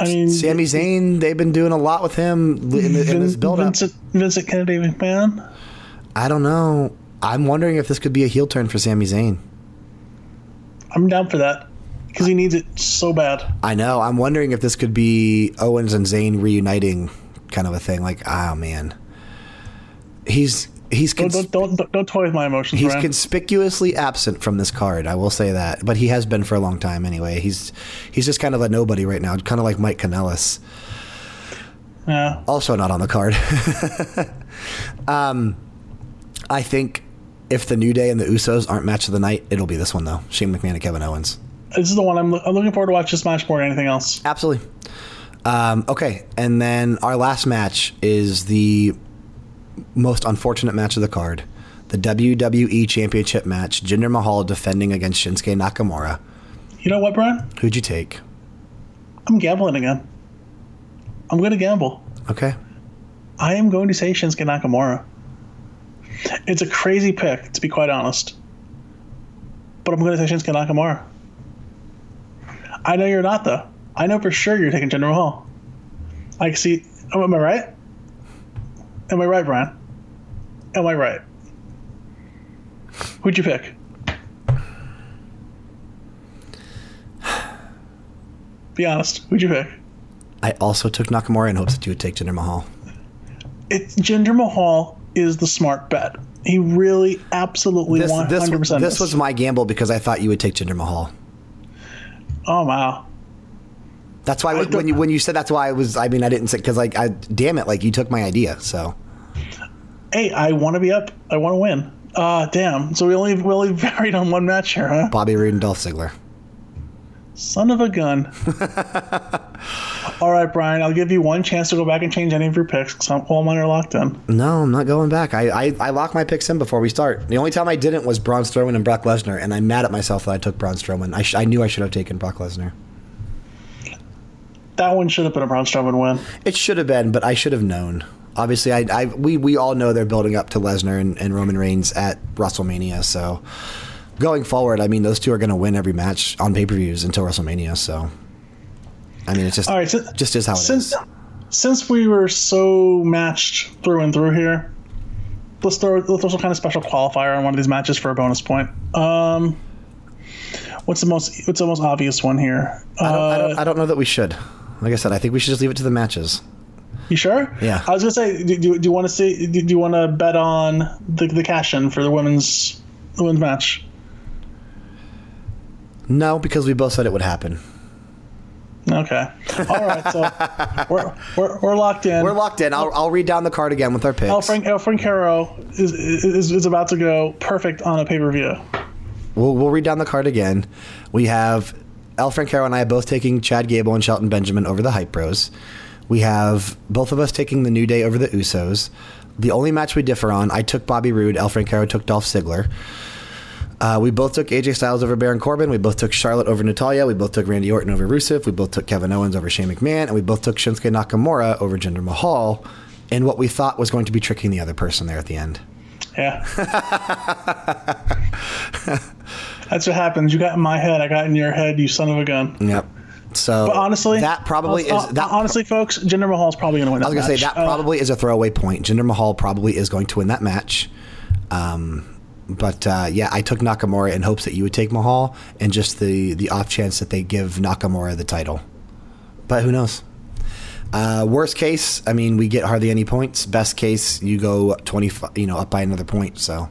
I mean, Sami Zayn, they've been doing a lot with him in, the, in this build up. Vincent, Vincent Kennedy McMahon. I don't know. I'm wondering if this could be a heel turn for Sami Zayn. I'm down for that because he needs it so bad. I know. I'm wondering if this could be Owens and Zayn reuniting, kind of a thing. Like, oh man, he's he's Don't don't, don't, don't toy with my emotions, he's conspicuously absent from this card. I will say that, but he has been for a long time anyway. He's he's just kind of a nobody right now, kind of like Mike Kanellis. yeah. also not on the card. um, I think if the New Day and the Usos aren't match of the night, it'll be this one though. Shane McMahon and Kevin Owens. This is the one I'm, I'm looking forward to watch this match more than anything else. Absolutely. Um, okay, and then our last match is the most unfortunate match of the card. The WWE Championship match, Jinder Mahal defending against Shinsuke Nakamura. You know what, Brian? Who'd you take? I'm gambling again. I'm going to gamble. Okay. I am going to say Shinsuke Nakamura. It's a crazy pick, to be quite honest. But I'm going to say Shinsuke Nakamura. I know you're not, though. I know for sure you're taking Jinder Mahal. I see. Am I right? Am I right, Brian? Am I right? Who'd you pick? Be honest. Who'd you pick? I also took Nakamura in hopes that you would take Jinder Mahal. It, Jinder Mahal is the smart bet. He really, absolutely, This, hundred percent. this was my gamble because I thought you would take Jinder Mahal. Oh wow! That's why when, you when you said that's why I was I mean I didn't say because like I damn it like you took my idea so Hey, I want to be up. I want to win. Uh damn. So we only we only varied on one match here, huh? Bobby Roode and Dolph Ziggler. Son of a gun. All right, Brian. I'll give you one chance to go back and change any of your picks because all mine are locked in. No, I'm not going back. I, I I locked my picks in before we start. The only time I didn't was Braun Strowman and Brock Lesnar, and I'm mad at myself that I took Braun Strowman. I, sh- I knew I should have taken Brock Lesnar. That one should have been a Braun Strowman win. It should have been, but I should have known. Obviously, I, I we we all know they're building up to Lesnar and, and Roman Reigns at WrestleMania. So going forward, I mean, those two are going to win every match on pay per views until WrestleMania. So I mean, it's just All right. So, just is how it is. since since we were so matched through and through here, let's throw let's throw some kind of special qualifier on one of these matches for a bonus point. Um, what's the most what's the most obvious one here? I don't, I, Uh, don't, I don't know that we should. Like I said, I think we should just leave it to the matches. you sure? Yeah. I was gonna say, do, do, do you want to see? Do, do you want to bet on the the cash in for the women's the women's match? No, because we both said it would happen. Okay. All right. So we're, we're, we're locked in. We're locked in. I'll, I'll read down the card again with our picks. El Frank El Francaro is, is is about to go perfect on a pay per view. We'll, we'll read down the card again. We have El Francaro and I both taking Chad Gable and Shelton Benjamin over the Hype Bros. We have both of us taking the New Day over the Usos. The only match we differ on, I took Bobby Roode, El Francaro took Dolph Ziggler. Uh, we both took AJ Styles over Baron Corbin. We both took Charlotte over Natalya. We both took Randy Orton over Rusev. We both took Kevin Owens over Shane McMahon. And we both took Shinsuke Nakamura over Jinder Mahal in what we thought was going to be tricking the other person there at the end. Yeah. That's what happens. You got in my head. I got in your head. You son of a gun. Yep. So But honestly, that probably uh, is that honestly, folks, Jinder Mahal's probably going to win. I was gonna say that probably is a throwaway point. Jinder Mahal probably is going to win that match. Um, But uh, yeah, I took Nakamura in hopes that you would take Mahal, and just the the off chance that they give Nakamura the title. But who knows? Uh, worst case, I mean, we get hardly any points. Best case, you go twenty, you know, up by another point. So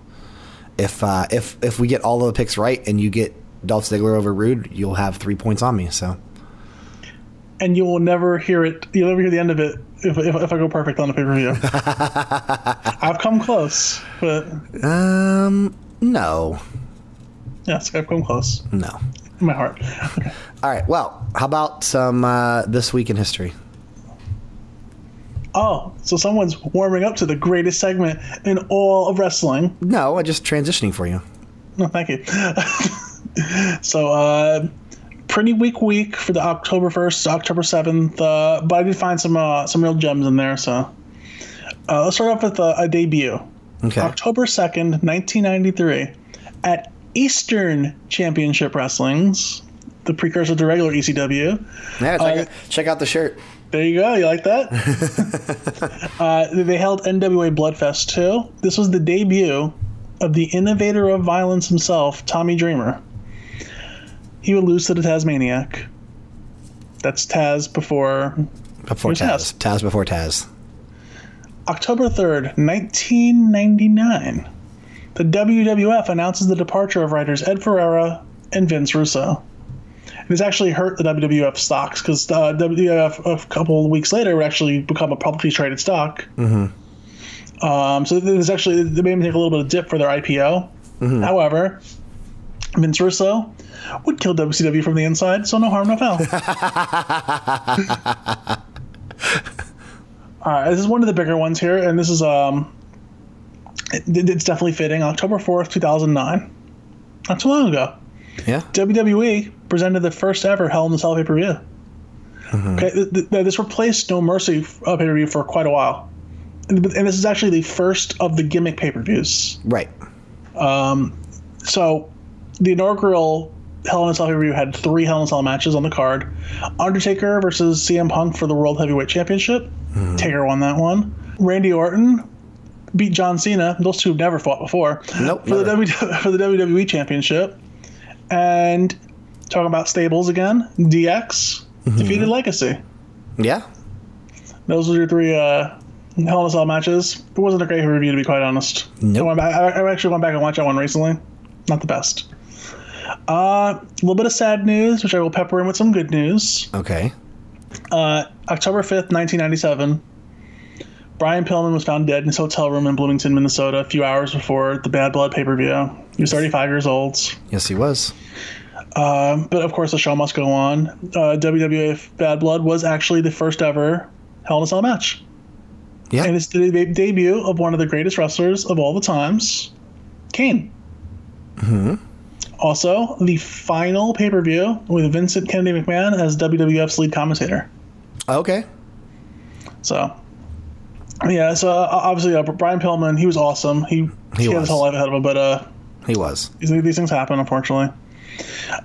if uh, if if we get all of the picks right and you get Dolph Ziggler over Roode, you'll have three points on me. So and you will never hear it. You'll never hear the end of it if, if, if I go perfect on the pay per view. I've come close, but um, no, yes, I've come close. no. In my heart. Okay. All right. Well, how about some uh, this week in history? Oh, so someone's warming up to the greatest segment in all of wrestling. No, I'm just transitioning for you. No, thank you. so, uh, pretty weak week for the October 1st, October 7th, uh, but I did find some uh, some real gems in there. So, uh, let's start off with a, a debut. Okay. October 2nd, 1993, at Eastern Championship Wrestling's, the precursor to regular ECW. Yeah, check, Uh, out, check out the shirt. There you go. You like that? uh, they held NWA Bloodfest too. This was the debut of the innovator of violence himself, Tommy Dreamer. He would lose to the Tasmaniac. That's Taz before Before Here's Taz. Taz before Taz. October 3rd, 1999. The WWF announces the departure of writers Ed Ferrara and Vince Russo. This actually hurt the WWF stocks because uh, WWF a couple of weeks later would actually become a publicly traded stock. Mm-hmm. Um, so this actually they made them take a little bit of dip for their IPO. However, Vince Russo would kill WCW from the inside, so no harm, no foul. All right, this is one of the bigger ones here, and this is um, it, it's definitely fitting. October fourth, two thousand nine, not too long ago. Yeah. WWE presented the first ever Hell in the Cell pay per view. Okay, th- th- this replaced No Mercy uh, pay per view for quite a while, and, and this is actually the first of the gimmick pay per views. Right. Um, So, the inaugural Hell in a Cell pay per view had three Hell in a Cell matches on the card: Undertaker versus CM Punk for the World Heavyweight Championship. Taker won that one. Randy Orton beat John Cena. Those two have never fought before. Nope, For the, w- for the WWE Championship. And talking about stables again, DX defeated Legacy. Yeah. Those were your three uh, Hell in a Cell matches. It wasn't a great review, to be quite honest. Nope. I, went back, I, I actually went back and watched that one recently. Not the best. Uh, a little bit of sad news, which I will pepper in with some good news. Okay. Uh, October 5th, 1997, Brian Pillman was found dead in his hotel room in Bloomington, Minnesota, a few hours before the Bad Blood pay per view. He was 35 years old. Yes, he was. Um, but of course, the show must go on. Uh, WWF Bad Blood was actually the first ever Hell in a Cell match. Yeah. And it's the de- debut of one of the greatest wrestlers of all the times, Kane. Hmm Also, the final pay per view with Vincent Kennedy McMahon as WWF's lead commentator. Okay. So, yeah, so uh, obviously, uh, Brian Pillman, he was awesome. He, he, had was. his whole life ahead of him, but uh, He was. these, these things happen, unfortunately.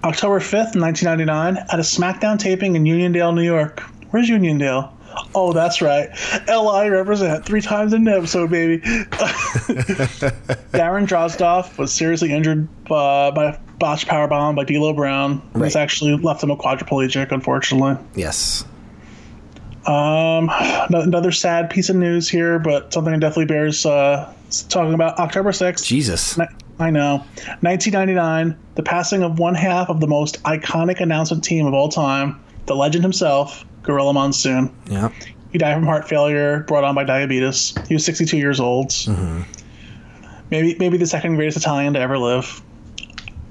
October 5th, 1999, at a SmackDown taping in Uniondale, New York. Where's Uniondale? Oh, that's right. LI represent three times in the episode, baby. Darren Drozdov was seriously injured uh, by a botched powerbomb by D'Lo Brown. This Right. actually left him a quadriplegic, unfortunately. Yes. Um, another sad piece of news here, but something that definitely bears uh, talking about. October 6th, Jesus. Ni- I know. 1999, the passing of one half of the most iconic announcement team of all time, the legend himself, Gorilla Monsoon. Yeah. He died from heart failure brought on by diabetes. He was 62 years old. Maybe maybe the second greatest Italian to ever live.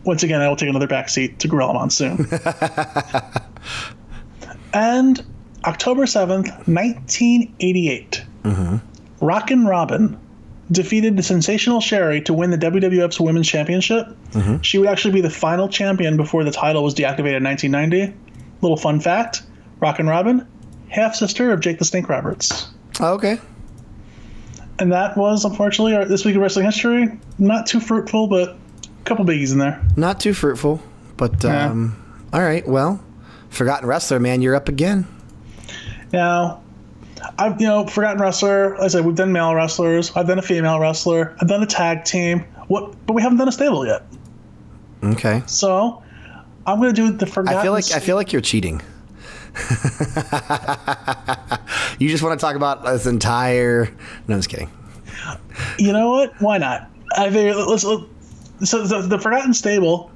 Once again, I will take another backseat to Gorilla Monsoon. and October 7th, 1988, Rockin' Robin defeated the sensational Sherri to win the WWF's Women's Championship. She would actually be the final champion before the title was deactivated in 1990. Little fun fact Rockin' Robin, half sister of Jake the Snake Roberts. Oh, okay. And that was, unfortunately, our, this week of wrestling history. Not too fruitful, but a couple biggies in there. Not too fruitful, but Yeah. um, all right. Well, forgotten wrestler, man, you're up again. Now, I've you know forgotten wrestler. Like I said we've done male wrestlers. I've done a female wrestler. I've done a tag team. what? But we haven't done a stable yet. Okay. So I'm gonna do the forgotten. I feel like I feel like you're cheating. you just want to talk about this entire. No, I'm just kidding. You know what? Why not? I think let's. let's so the, the Forgotten Stable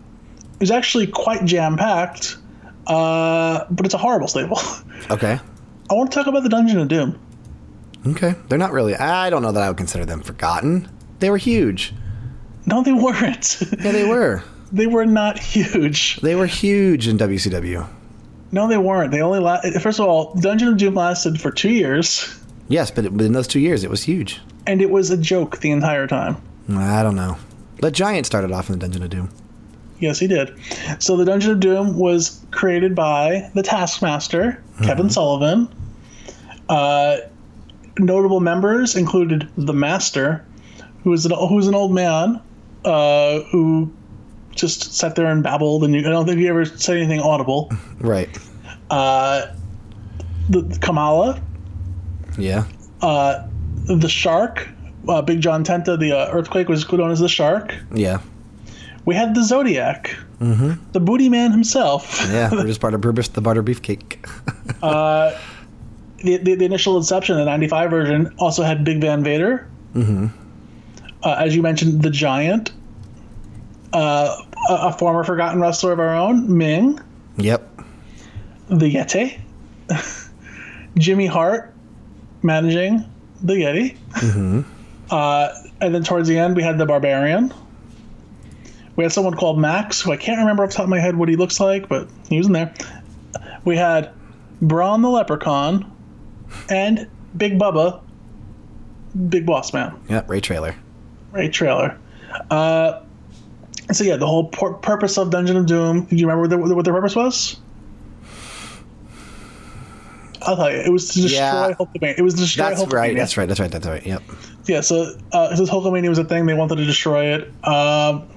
is actually quite jam packed, uh, but it's a horrible stable. Okay. I want to talk about the Dungeon of Doom. Okay. They're not really. I don't know that I would consider them forgotten. They were huge. No, they weren't. Yeah, they were. they were not huge. They were huge in WCW. No, they weren't. They only la- first of all, Dungeon of Doom lasted for two years, Yes, but in those two years, it was huge. and it was a joke the entire time. I don't know. The Giant started off in the Dungeon of Doom. Yes, he did. So the Dungeon of Doom was created by the Taskmaster, Kevin Sullivan. Uh, notable members included the Master, who was an, who was an old man uh, who just sat there and babbled, and you, I don't think he ever said anything audible. Right. Uh, the Kamala, Yeah. uh, the Shark, uh, Big John Tenta, the uh, Earthquake was known as the Shark. Yeah. We had the Zodiac, the Booty Man himself. Yeah. We're just part of Brutus the Butter Beefcake. Uh, the, the, the initial inception, the 95 version, also had Big Van Vader. Mm-hmm. Uh, as you mentioned, the Giant. Uh, a, a former forgotten wrestler of our own, Ming. yep. The Yeti. Jimmy Hart managing the Yeti. Mm-hmm. Uh, and then towards the end, we had the Barbarian. We had someone called Max, who I can't remember off the top of my head what he looks like, but he was in there. We had Braun the Leprechaun and Big Bubba, Big Boss Man, Yep. Ray Traylor. Ray Traylor. Uh, so yeah, the whole pur- purpose of Dungeon of Doom. Do you remember what the, what the purpose was? I'll tell you. It was to destroy Yeah. Hulkamania. It was to destroy That's Hulkamania. right. That's right. That's right. That's right. Yep. Yeah, so uh, since Hulkamania was a thing, they wanted to destroy it. Um,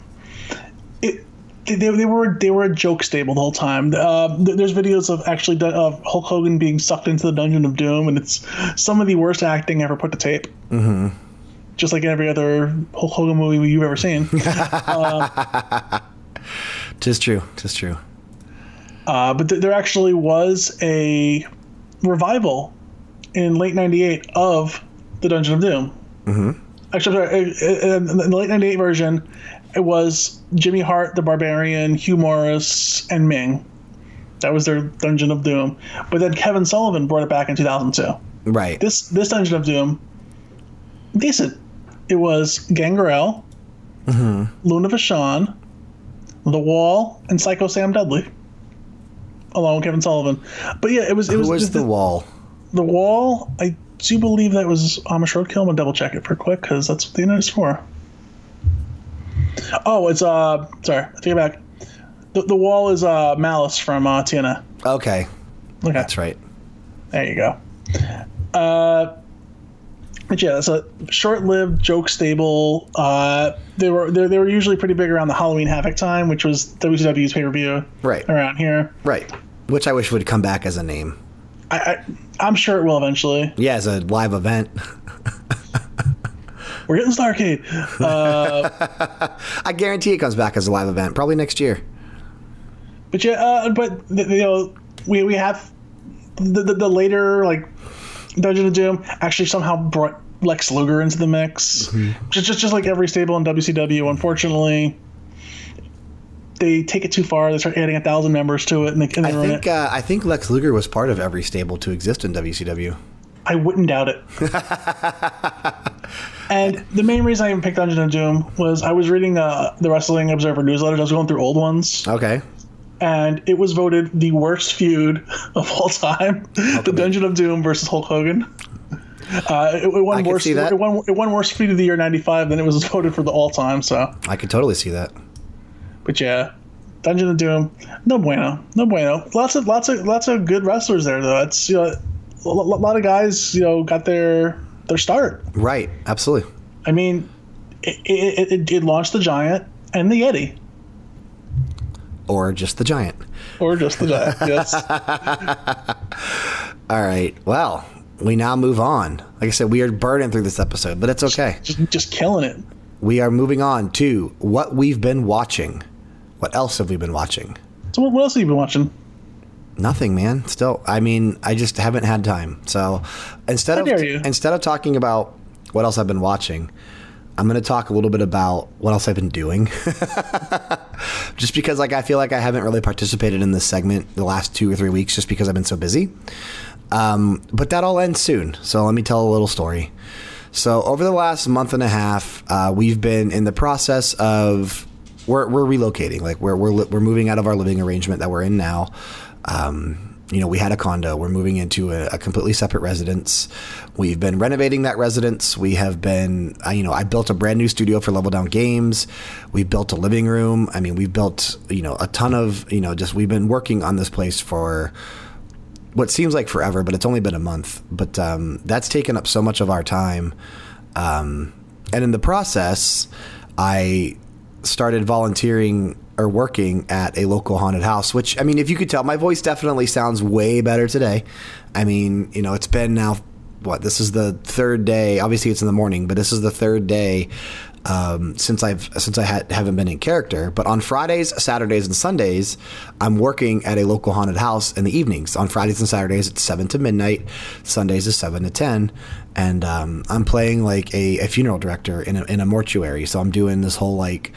it they, they were they were a joke stable the whole time. Uh, there's videos of actually of Hulk Hogan being sucked into the Dungeon of Doom, and it's some of the worst acting ever put to tape. Mm-hmm. Just like every other Hulk Hogan movie you've ever seen. Tis true. Tis true. Uh, but th- there actually was a revival in late '98 of the Dungeon of Doom. Mm-hmm. Actually, sorry, uh, uh, in the late '98 version, it was Jimmy Hart, the Barbarian, Hugh Morris, and Ming. That was their Dungeon of Doom. But then Kevin Sullivan brought it back in 2002. Right. This this Dungeon of Doom, decent. It was Gangrel, mm-hmm. Luna Vachon, The Wall, and Psycho Sam Dudley, along with Kevin Sullivan. But yeah, it was it Who was, was the wall? the Wall. I do believe that was Amish Roadkill. I'm gonna double check it for quick because that's what the internet's for. Oh, it's uh, sorry, I take it back. The, the Wall is uh Malice from uh, TNA. Okay. Okay. That's right. There you go. Uh, but yeah, it's a short-lived joke stable. Uh, they were they, they were usually pretty big around the Halloween Havoc time, which was WCW's pay-per-view Right. around here. Right. Which I wish would come back as a name. I, I I'm sure it will eventually. Yeah, as a live event. We're getting Starcade. Uh, I guarantee it comes back as a live event, probably next year. but yeah, uh, but you know, we we have the, the, the later like Dungeon of Doom actually somehow brought Lex Luger into the mix. Just, just just like every stable in WCW, unfortunately, they take it too far. They start adding a thousand members to it, and they, and they I think uh, I think Lex Luger was part of every stable to exist in WCW. I wouldn't doubt it. and the main reason I even picked Dungeon of Doom was I was reading uh, the Wrestling Observer newsletter. I was going through old ones, Okay. and it was voted the worst feud of all time: the Dungeon of Doom versus Hulk Hogan. Uh, it, it won I can worst. see that. It won. It won worst feud of the year '95. Then it was voted for the all time. So, I could totally see that. but yeah, Dungeon of Doom, no bueno, no bueno. Lots of lots of lots of good wrestlers there though. It's you know, a lot of guys you know got their their start. Right. Absolutely. I mean, it, it, it, it launched the Giant and the Yeti, Or just the Giant. or just the Giant. yes. All right. Well, we now move on. Like I said, we are burning through this episode, but it's okay. just just killing it. we are moving on to what we've been watching. What else have we been watching? So what else have you been watching? Nothing, man. Still, I mean, I just haven't had time. So instead How of instead of talking about what else I've been watching, I'm going to talk a little bit about what else I've been doing. just because, like, I feel like I haven't really participated in this segment the last two or three weeks, just because I've been so busy. Um, but that all ends soon. So let me tell a little story. So over the last month and a half, uh, we've been in the process of we're, we're relocating. Like we're, we're we're moving out of our living arrangement that we're in now. Um, you know, we had a condo. We're moving into a, a completely separate residence. We've been renovating that residence. We have been, uh, you know, I built a brand new studio for Level Down Games. We built a living room. I mean, we've built, you know, a ton of, you know, just we've been working on this place for what seems like forever, but it's only been a month. But um, that's taken up so much of our time. Um, and in the process, I started volunteering or working at a local haunted house, which, I mean, if you could tell, my voice definitely sounds way better today. I mean, you know, it's been now, what, this is the third day. Obviously, it's in the morning, but this is the third day um, since I've since I had, haven't been in character. But on Fridays, Saturdays, and Sundays, I'm working at a local haunted house in the evenings. On Fridays and Saturdays, it's seven to midnight. Sundays is seven to ten, and um, I'm playing like a, a funeral director in a, in a mortuary. So I'm doing this whole like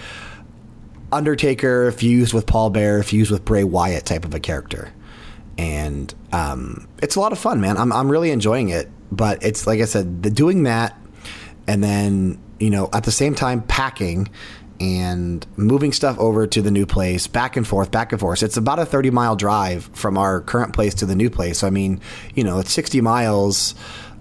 Undertaker fused with Paul Bearer fused with Bray Wyatt type of a character. And um, it's a lot of fun, man. I'm, I'm really enjoying it. But it's like I said, the doing that and then, you know, at the same time packing and moving stuff over to the new place, back and forth, back and forth. It's about a 30 mile drive from our current place to the new place. So, I mean, you know, it's 60 miles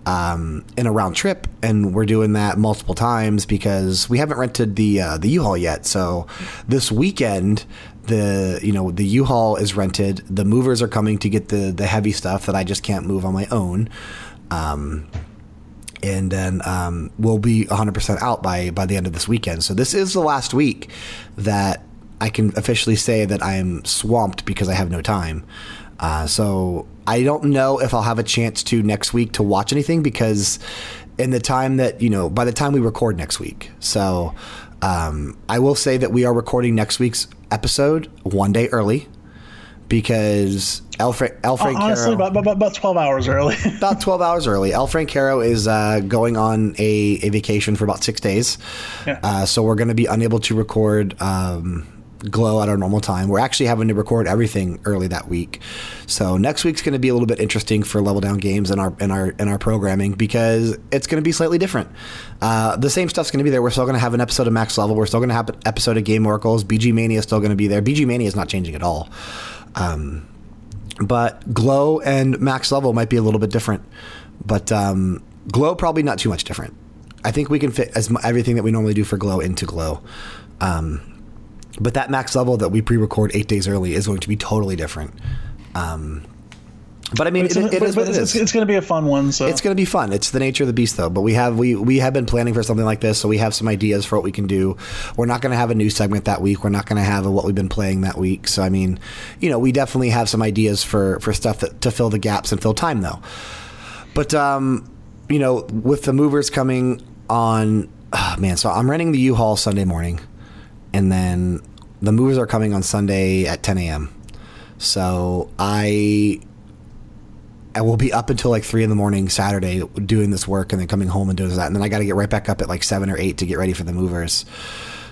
um, in a round trip, and we're doing that multiple times because we haven't rented the uh, the U-Haul yet. So this weekend, the you know the U-Haul is rented. The movers are coming to get the the heavy stuff that I just can't move on my own. Um, and then um, we'll be 100% out by by the end of this weekend. So this is the last week that I can officially say that I am swamped because I have no time. Uh, so I don't know if I'll have a chance to next week to watch anything because in the time that you know by the time we record next week. So um, I will say that we are recording next week's episode one day early because El, Fra- El Francaro, Honestly, about, about, about 12 hours early. about 12 hours early. El Francaro is uh, going on a, a vacation for about six days. Yeah. Uh, so we're going to be unable to record um, Glow at our normal time. We're actually having to record everything early that week. So next week's going to be a little bit interesting for Level Down Games and our in our in our programming because it's going to be slightly different. Uh, the same stuff's going to be there. We're still going to have an episode of Max Level. We're still going to have an episode of Game Oracles. BG Mania is still going to be there. BG Mania is not changing at all. Um, but Glow and Max Level might be a little bit different. But um, Glow probably not too much different. I think we can fit as everything that we normally do for Glow into Glow. Um, but that max level that we pre-record eight days early is going to be totally different. Um, but I mean, it, it But- is but what it it's, it's going to be a fun one. So It's going to be fun. It's the nature of the beast, though. But we have we we have been planning for something like this, so we have some ideas for what we can do. We're not going to have a new segment that week. We're not going to have a what we've been playing that week. So I mean, you know, we definitely have some ideas for for stuff that to fill the gaps and fill time, though. But um, you know, with the movers coming on, ah, man. So I'm renting the U-Haul Sunday morning, and then the movers are coming on Sunday at 10 a.m. So I I will be up until like three in the morning Saturday doing this work and then coming home and doing that. And then I got to get right back up at like seven or eight to get ready for the movers.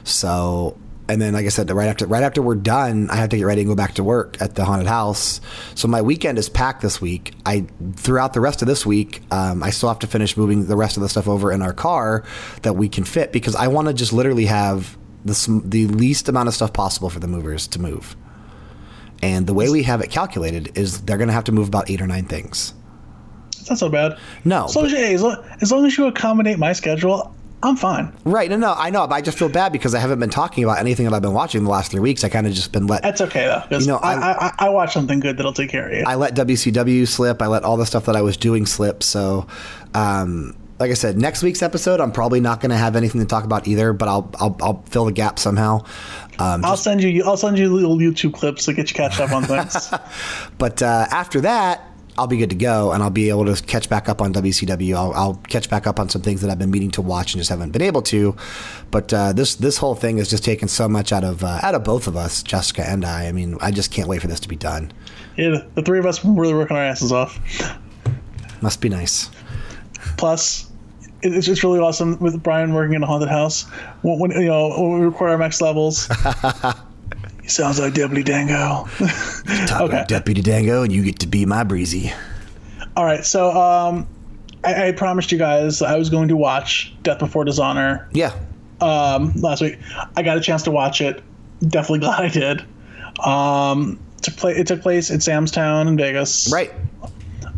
So, and then like I said, right after right after we're done, I have to get ready and go back to work at the haunted house. So my weekend is packed this week. I throughout the rest of this week, um, I still have to finish moving the rest of the stuff over in our car that we can fit because I want to just literally have the the least amount of stuff possible for the movers to move. And the way we have it calculated is they're going to have to move about eight or nine things. it's not so bad. No, As long as, you, as, long, as long as you accommodate my schedule, I'm fine. Right. No, no, I know, but I just feel bad because I haven't been talking about anything that I've been watching the last three weeks. I kind of just been let. That's okay though. You know, I, I- I, I, watch something good that'll take care of you. I let WCW slip. I let all the stuff that I was doing slip. So, um, like I said, next week's episode, I'm probably not going to have anything to talk about either. But I'll I'll, I'll fill the gap somehow. Um, I'll send you. I'll send you little YouTube clips to get you catch up on things. but uh, after that, I'll be good to go, and I'll be able to catch back up on WCW. I'll, I'll catch back up on some things that I've been meaning to watch and just haven't been able to. But uh, this this whole thing has just taken so much out of uh, out of both of us, Jessica and I. I mean, I just can't wait for this to be done. Yeah, the three of us really working our asses off. Must be nice. Plus, it's just really awesome with Brian working in a haunted house. When, when you know when we record our max levels, he sounds like Deputy Dango. Talk okay. Deputy Dango, and you get to be my breezy. All right, so um, I, I, promised you guys I was going to watch Death Before Dishonor. Yeah. Um, last week, I got a chance to watch it. Definitely glad I did. Um, took play, it took place at Sam's Town in Vegas. Right.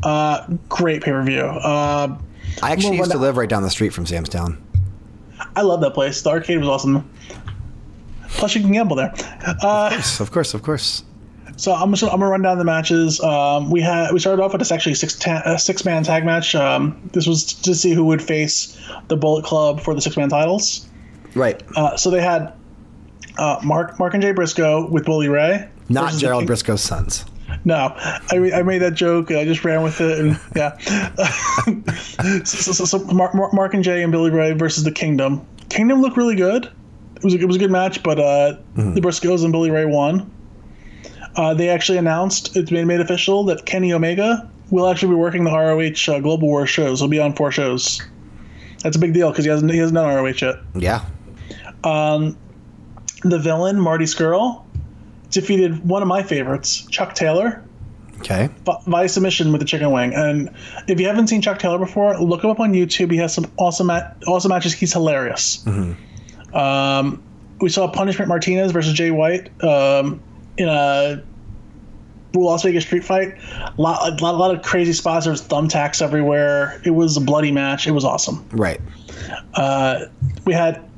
Uh, great pay per view. Uh, I actually used to live right down the street from Sam's Town. I love that place. The arcade was awesome. Plus, you can gamble there. Uh, of course, of course, of course. So I'm just, I'm gonna run down the matches. Um, we had we started off with this actually six ta- a six man tag match. Um, this was to see who would face the Bullet Club for the six man titles. Right. Uh, so they had uh, Mark Mark and Jay Briscoe with Bully Ray. Not Gerald Brisco's sons. No, I, I made that joke. I just ran with it, and yeah. so, so, so Mark, Mark, and Jay and Bully Ray versus the Kingdom. Kingdom looked really good. It was a, it was a good match, but uh, mm-hmm. the Briscoes and Bully Ray won. Uh, they actually announced it's been made official that Kenny Omega will actually be working the ROH uh, Global War shows. He'll be on four shows. That's a big deal because he hasn't he hasn't done ROH yet. Yeah. Um, the villain Marty Scurll defeated one of my favorites, Chuck Taylor. Okay. Via submission with the chicken wing. And if you haven't seen Chuck Taylor before, look him up on YouTube. He has some awesome awesome matches. He's hilarious. Mm-hmm. Um, we saw Punishment Martinez versus Jay White um, in a Las Vegas street fight. A lot, a lot, a lot of crazy spots. There was thumbtacks everywhere. It was a bloody match. It was awesome. Right. Uh, we had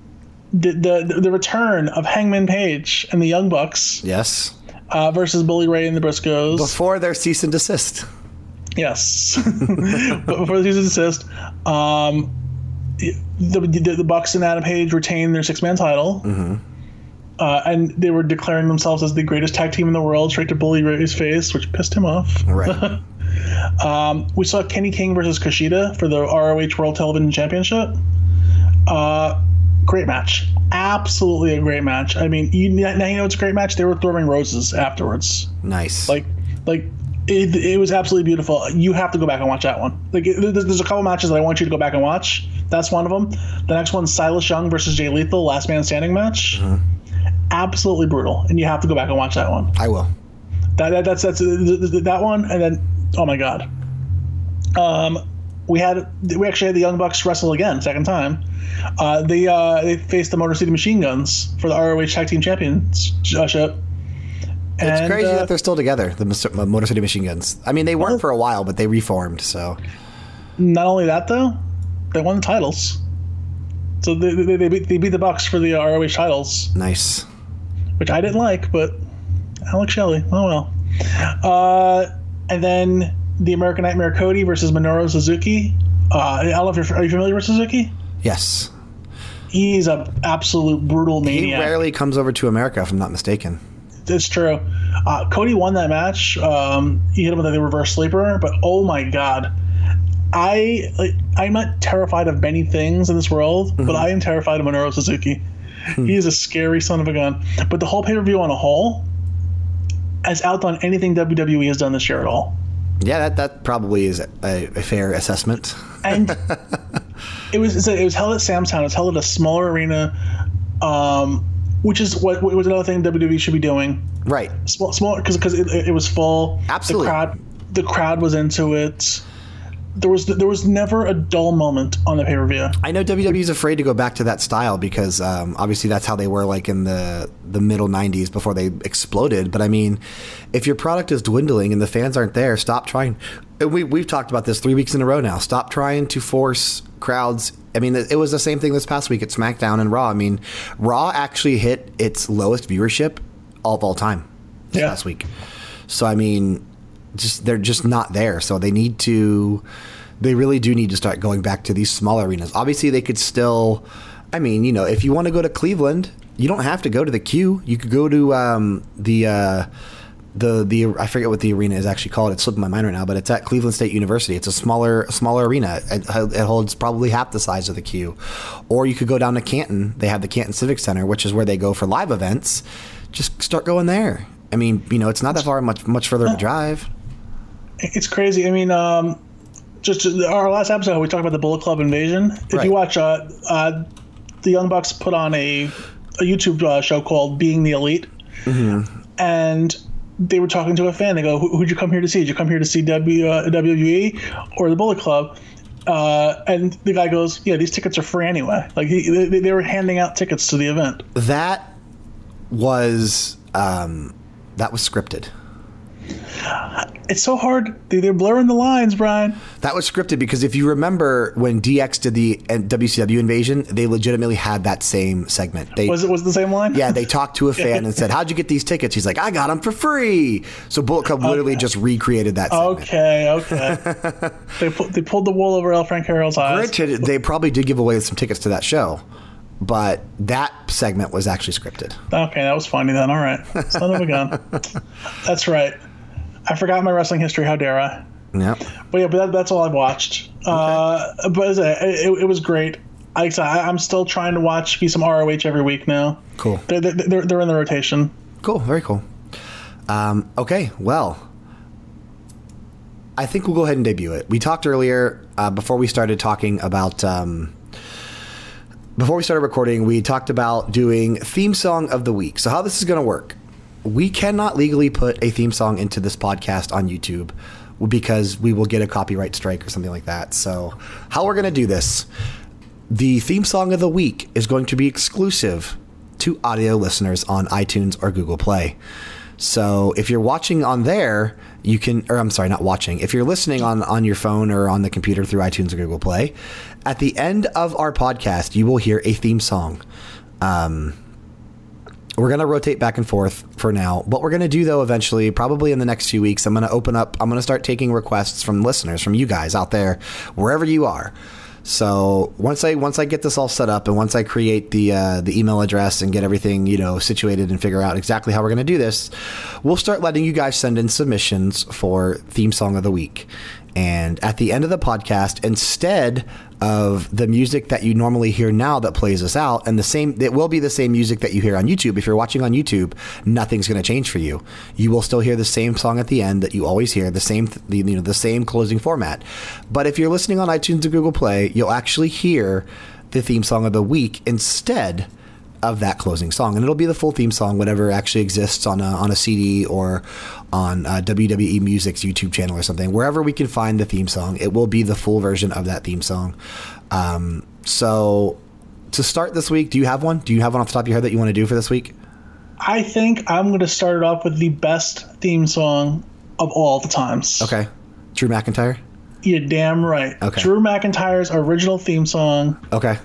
the, the the return of Hangman Page and the Young Bucks. Yes. Uh, versus Bully Ray and the Briscoes. Before their cease and desist. Yes. But before the cease and desist. Um, the, the, the Bucks and Adam Page retained their six man title. Mm-hmm. Uh, and they were declaring themselves as the greatest tag team in the world, straight to Bully Ray's face, which pissed him off. Right. um, we saw Kenny King versus Kushida for the ROH World Television Championship. Uh, great match. Absolutely a great match. I mean, you, now you know it's a great match. They were throwing roses afterwards. Nice. Like, like it, it was absolutely beautiful. You have to go back and watch that one. Like, it, there's, there's, a couple matches that I want you to go back and watch. That's one of them. The next one's Silas Young versus Jay Lethal, last man standing match. Mm-hmm. Absolutely brutal, and you have to go back and watch that one. I will. That, that that's that's that one, and then oh my god. Um, we had we actually had the Young Bucks wrestle again, second time. Uh, they uh, they faced the Motor City Machine Guns for the ROH Tag Team Championship. It's crazy uh, that they're still together, the Motor City Machine Guns. I mean, they weren't well, for a while, but they reformed. So, not only that though, they won the titles. So they, they, they, beat, they beat the Bucks for the ROH titles. Nice. Which I didn't like, but Alex Shelley. Oh well. Uh, and then the American Nightmare Cody versus Minoru Suzuki. Uh, I don't know if you're, are you familiar with Suzuki? Yes. He's an absolute brutal maniac. He rarely comes over to America, if I'm not mistaken. That's true. Uh, Cody won that match. Um, he hit him with a reverse sleeper, but oh my god. I like, I'm not terrified of many things in this world, mm-hmm. but I am terrified of Minoru Suzuki. Hmm. He is a scary son of a gun. But the whole pay per view on a whole has outdone anything WWE has done this year at all. Yeah, that, that probably is a, a fair assessment. And it was it was held at Sam's Town. It was held at a smaller arena, um, which is what, what, was another thing WWE should be doing. Right. Small, small, because because it, it, was full. Absolutely. The crowd, the crowd was into it there was there was never a dull moment on the pay per view. I know WWE's afraid to go back to that style because um, obviously that's how they were like in the the middle '90s before they exploded. But I mean, if your product is dwindling and the fans aren't there, stop trying. We we've talked about this three weeks in a row now. Stop trying to force crowds. I mean, it was the same thing this past week at SmackDown and Raw. I mean, Raw actually hit its lowest viewership of all time this yeah. past week. So I mean, just they're just not there. So they need to they really do need to start going back to these small arenas. Obviously, they could still. I mean, you know, if you want to go to Cleveland, you don't have to go to the Q. You could go to um, the uh, the the I forget what the arena is actually called. It's slipping my mind right now, but it's at Cleveland State University. It's a smaller smaller arena. It, it holds probably half the size of the Q. Or you could go down to Canton. They have the Canton Civic Center, which is where they go for live events. Just start going there. I mean, you know, it's not that far much much further to drive. It's crazy. I mean, um, just our last episode, we talked about the Bullet Club invasion. If Right. you watch, uh, uh, the Young Bucks put on a, a YouTube uh, show called Being the Elite, and they were talking to a fan. They go, "Who- "Who'd you come here to see? Did you come here to see W uh, WWE or the Bullet Club?" Uh, and the guy goes, "Yeah, these tickets are free anyway." Like he, they, they were handing out tickets to the event. That was um, that was scripted. It's so hard. They, they're blurring the lines, Brian. That was scripted because if you remember when DX did the uh, WCW invasion, they legitimately had that same segment. They Was it was the same line? yeah, they talked to a fan and said, "How'd you get these tickets?" He's like, "I got them for free." So Bullet Club literally just recreated that. Segment. Okay, okay. they pu- they pulled the wool over El Francaro's eyes. Granted, they probably did give away some tickets to that show, but that segment was actually scripted. Okay, that was funny then. All right, son of a gun. That's right. I forgot my wrestling history. How dare I? Yeah. But yeah, but that, that's all I've watched. Uh, but as I, it, it was great. I, I, I'm still trying to watch be some ROH every week now. Cool. They're, they're, they're in the rotation. Cool. Very cool. Um, okay. Well, I think we'll go ahead and debut it. We talked earlier uh, before we started talking about. Um, before we started recording, we talked about doing theme song of the week. So how this is going to work? We cannot legally put a theme song into this podcast on YouTube because we will get a copyright strike or something like that. So how we're going to do this? The theme song of the week is going to be exclusive to audio listeners on iTunes or Google Play. So if you're watching on there, you can, or I'm sorry, not watching. If you're listening on on your phone or on the computer through iTunes or Google Play, at the end of our podcast, you will hear a theme song. Um, we're going to rotate back and forth for now. What we're going to do, though, eventually, probably in the next few weeks, I'm going to open up, I'm going to start taking requests from listeners, from you guys out there, wherever you are. So once I once I get this all set up and once I create the uh, the email address and get everything you know situated and figure out exactly how we're going to do this, we'll start letting you guys send in submissions for theme song of the week. And at the end of the podcast, instead of the music that you normally hear now that plays us out, and the same, it will be the same music that you hear on YouTube. If you're watching on YouTube, nothing's going to change for you. You will still hear the same song at the end that you always hear, the same, the you know, the same closing format. But if you're listening on iTunes or Google Play, you'll actually hear the theme song of the week instead of that closing song, and it'll be the full theme song, whatever actually exists on a, on a CD or on uh, WWE Music's YouTube channel or something. Wherever we can find the theme song, it will be the full version of that theme song. Um, so, to start this week, do you have one? Do you have one off the top of your head that you want to do for this week? I think I'm going to start it off with the best theme song of all the times. Okay, Drew McIntyre. You're damn right. Okay. Drew McIntyre's original theme song. Okay,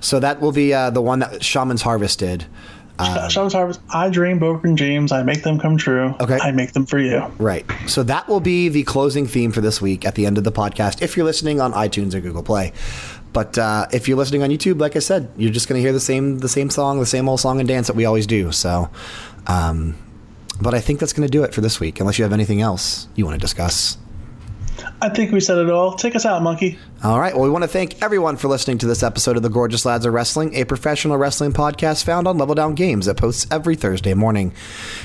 so that will be uh, the one that Shaman's Harvest did. Um, Shaman's Harvest. I dream broken dreams. I make them come true. Okay. I make them for you. Right. So that will be the closing theme for this week at the end of the podcast if you're listening on iTunes or Google Play. But uh, if you're listening on YouTube, like I said, you're just going to hear the same the same song, the same old song and dance that we always do. So, um, but I think that's going to do it for this week. Unless you have anything else you want to discuss. I think we said it all. Take us out, monkey. All right. Well, we want to thank everyone for listening to this episode of the Gorgeous Lads of Wrestling, a professional wrestling podcast found on Level Down Games that posts every Thursday morning.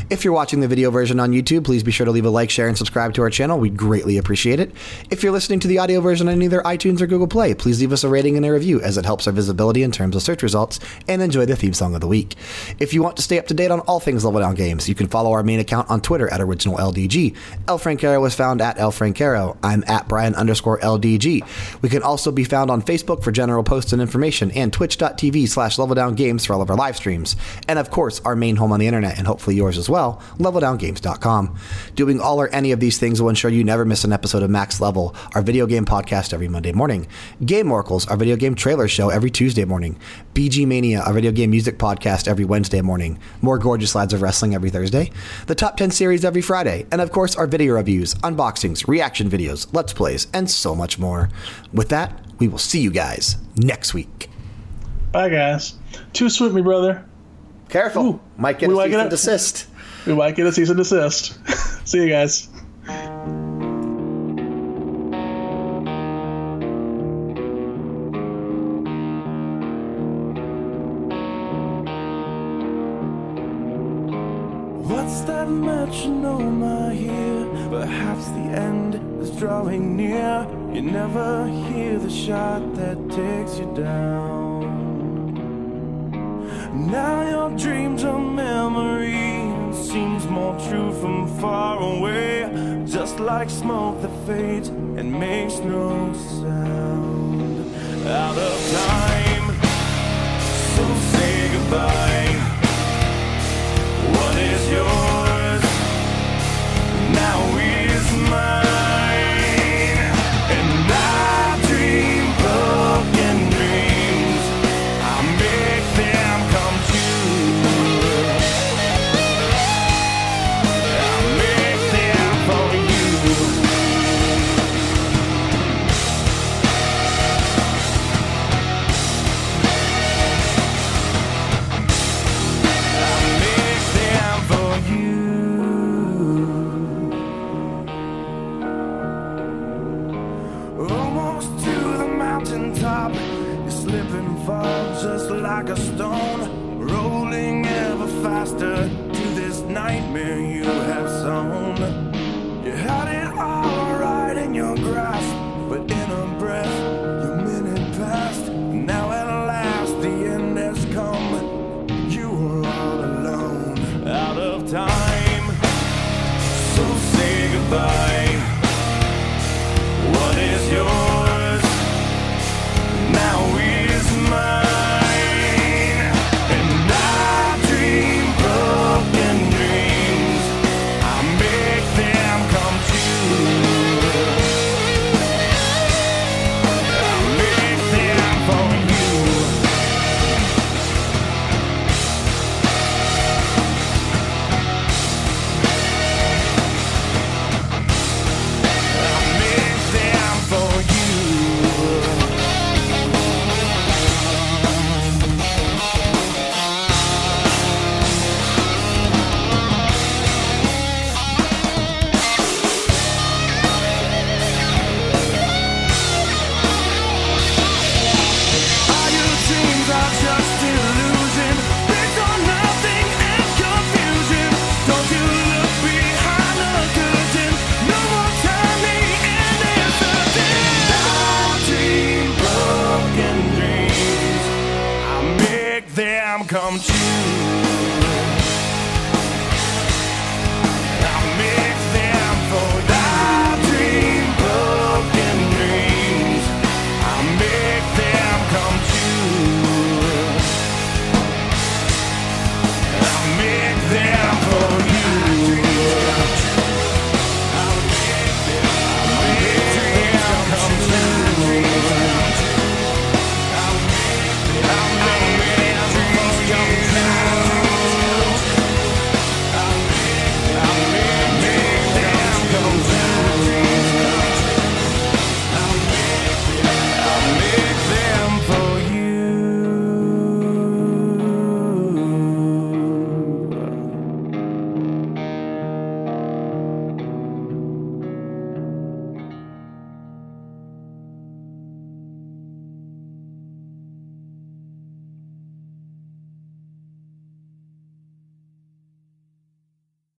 If you're watching the video version on YouTube, please be sure to leave a like, share, and subscribe to our channel. We'd greatly appreciate it. If you're listening to the audio version on either iTunes or Google Play, please leave us a rating and a review as it helps our visibility in terms of search results and enjoy the theme song of the week. If you want to stay up to date on all things Level Down Games, you can follow our main account on Twitter at OriginalLDG. El Francaro is found at El Francaro. I'm at Brian underscore LDG. We can also be found on Facebook for general posts and information and twitch.tv slash level down games for all of our live streams. And of course, our main home on the internet and hopefully yours as well, leveldowngames.com. Doing all or any of these things will ensure you never miss an episode of Max Level, our video game podcast every Monday morning. Game Oracles, our video game trailer show every Tuesday morning. BG Mania, our video game music podcast every Wednesday morning. More gorgeous lads of wrestling every Thursday. The top 10 series every Friday. And of course, our video reviews, unboxings, reaction videos, let's plays, and so much more. With that, we will see you guys next week. Bye, guys. Too sweet, me brother. Careful. Ooh, Might get we a cease and desist. we might get a cease and desist. See you guys. Like smoke that fades and makes no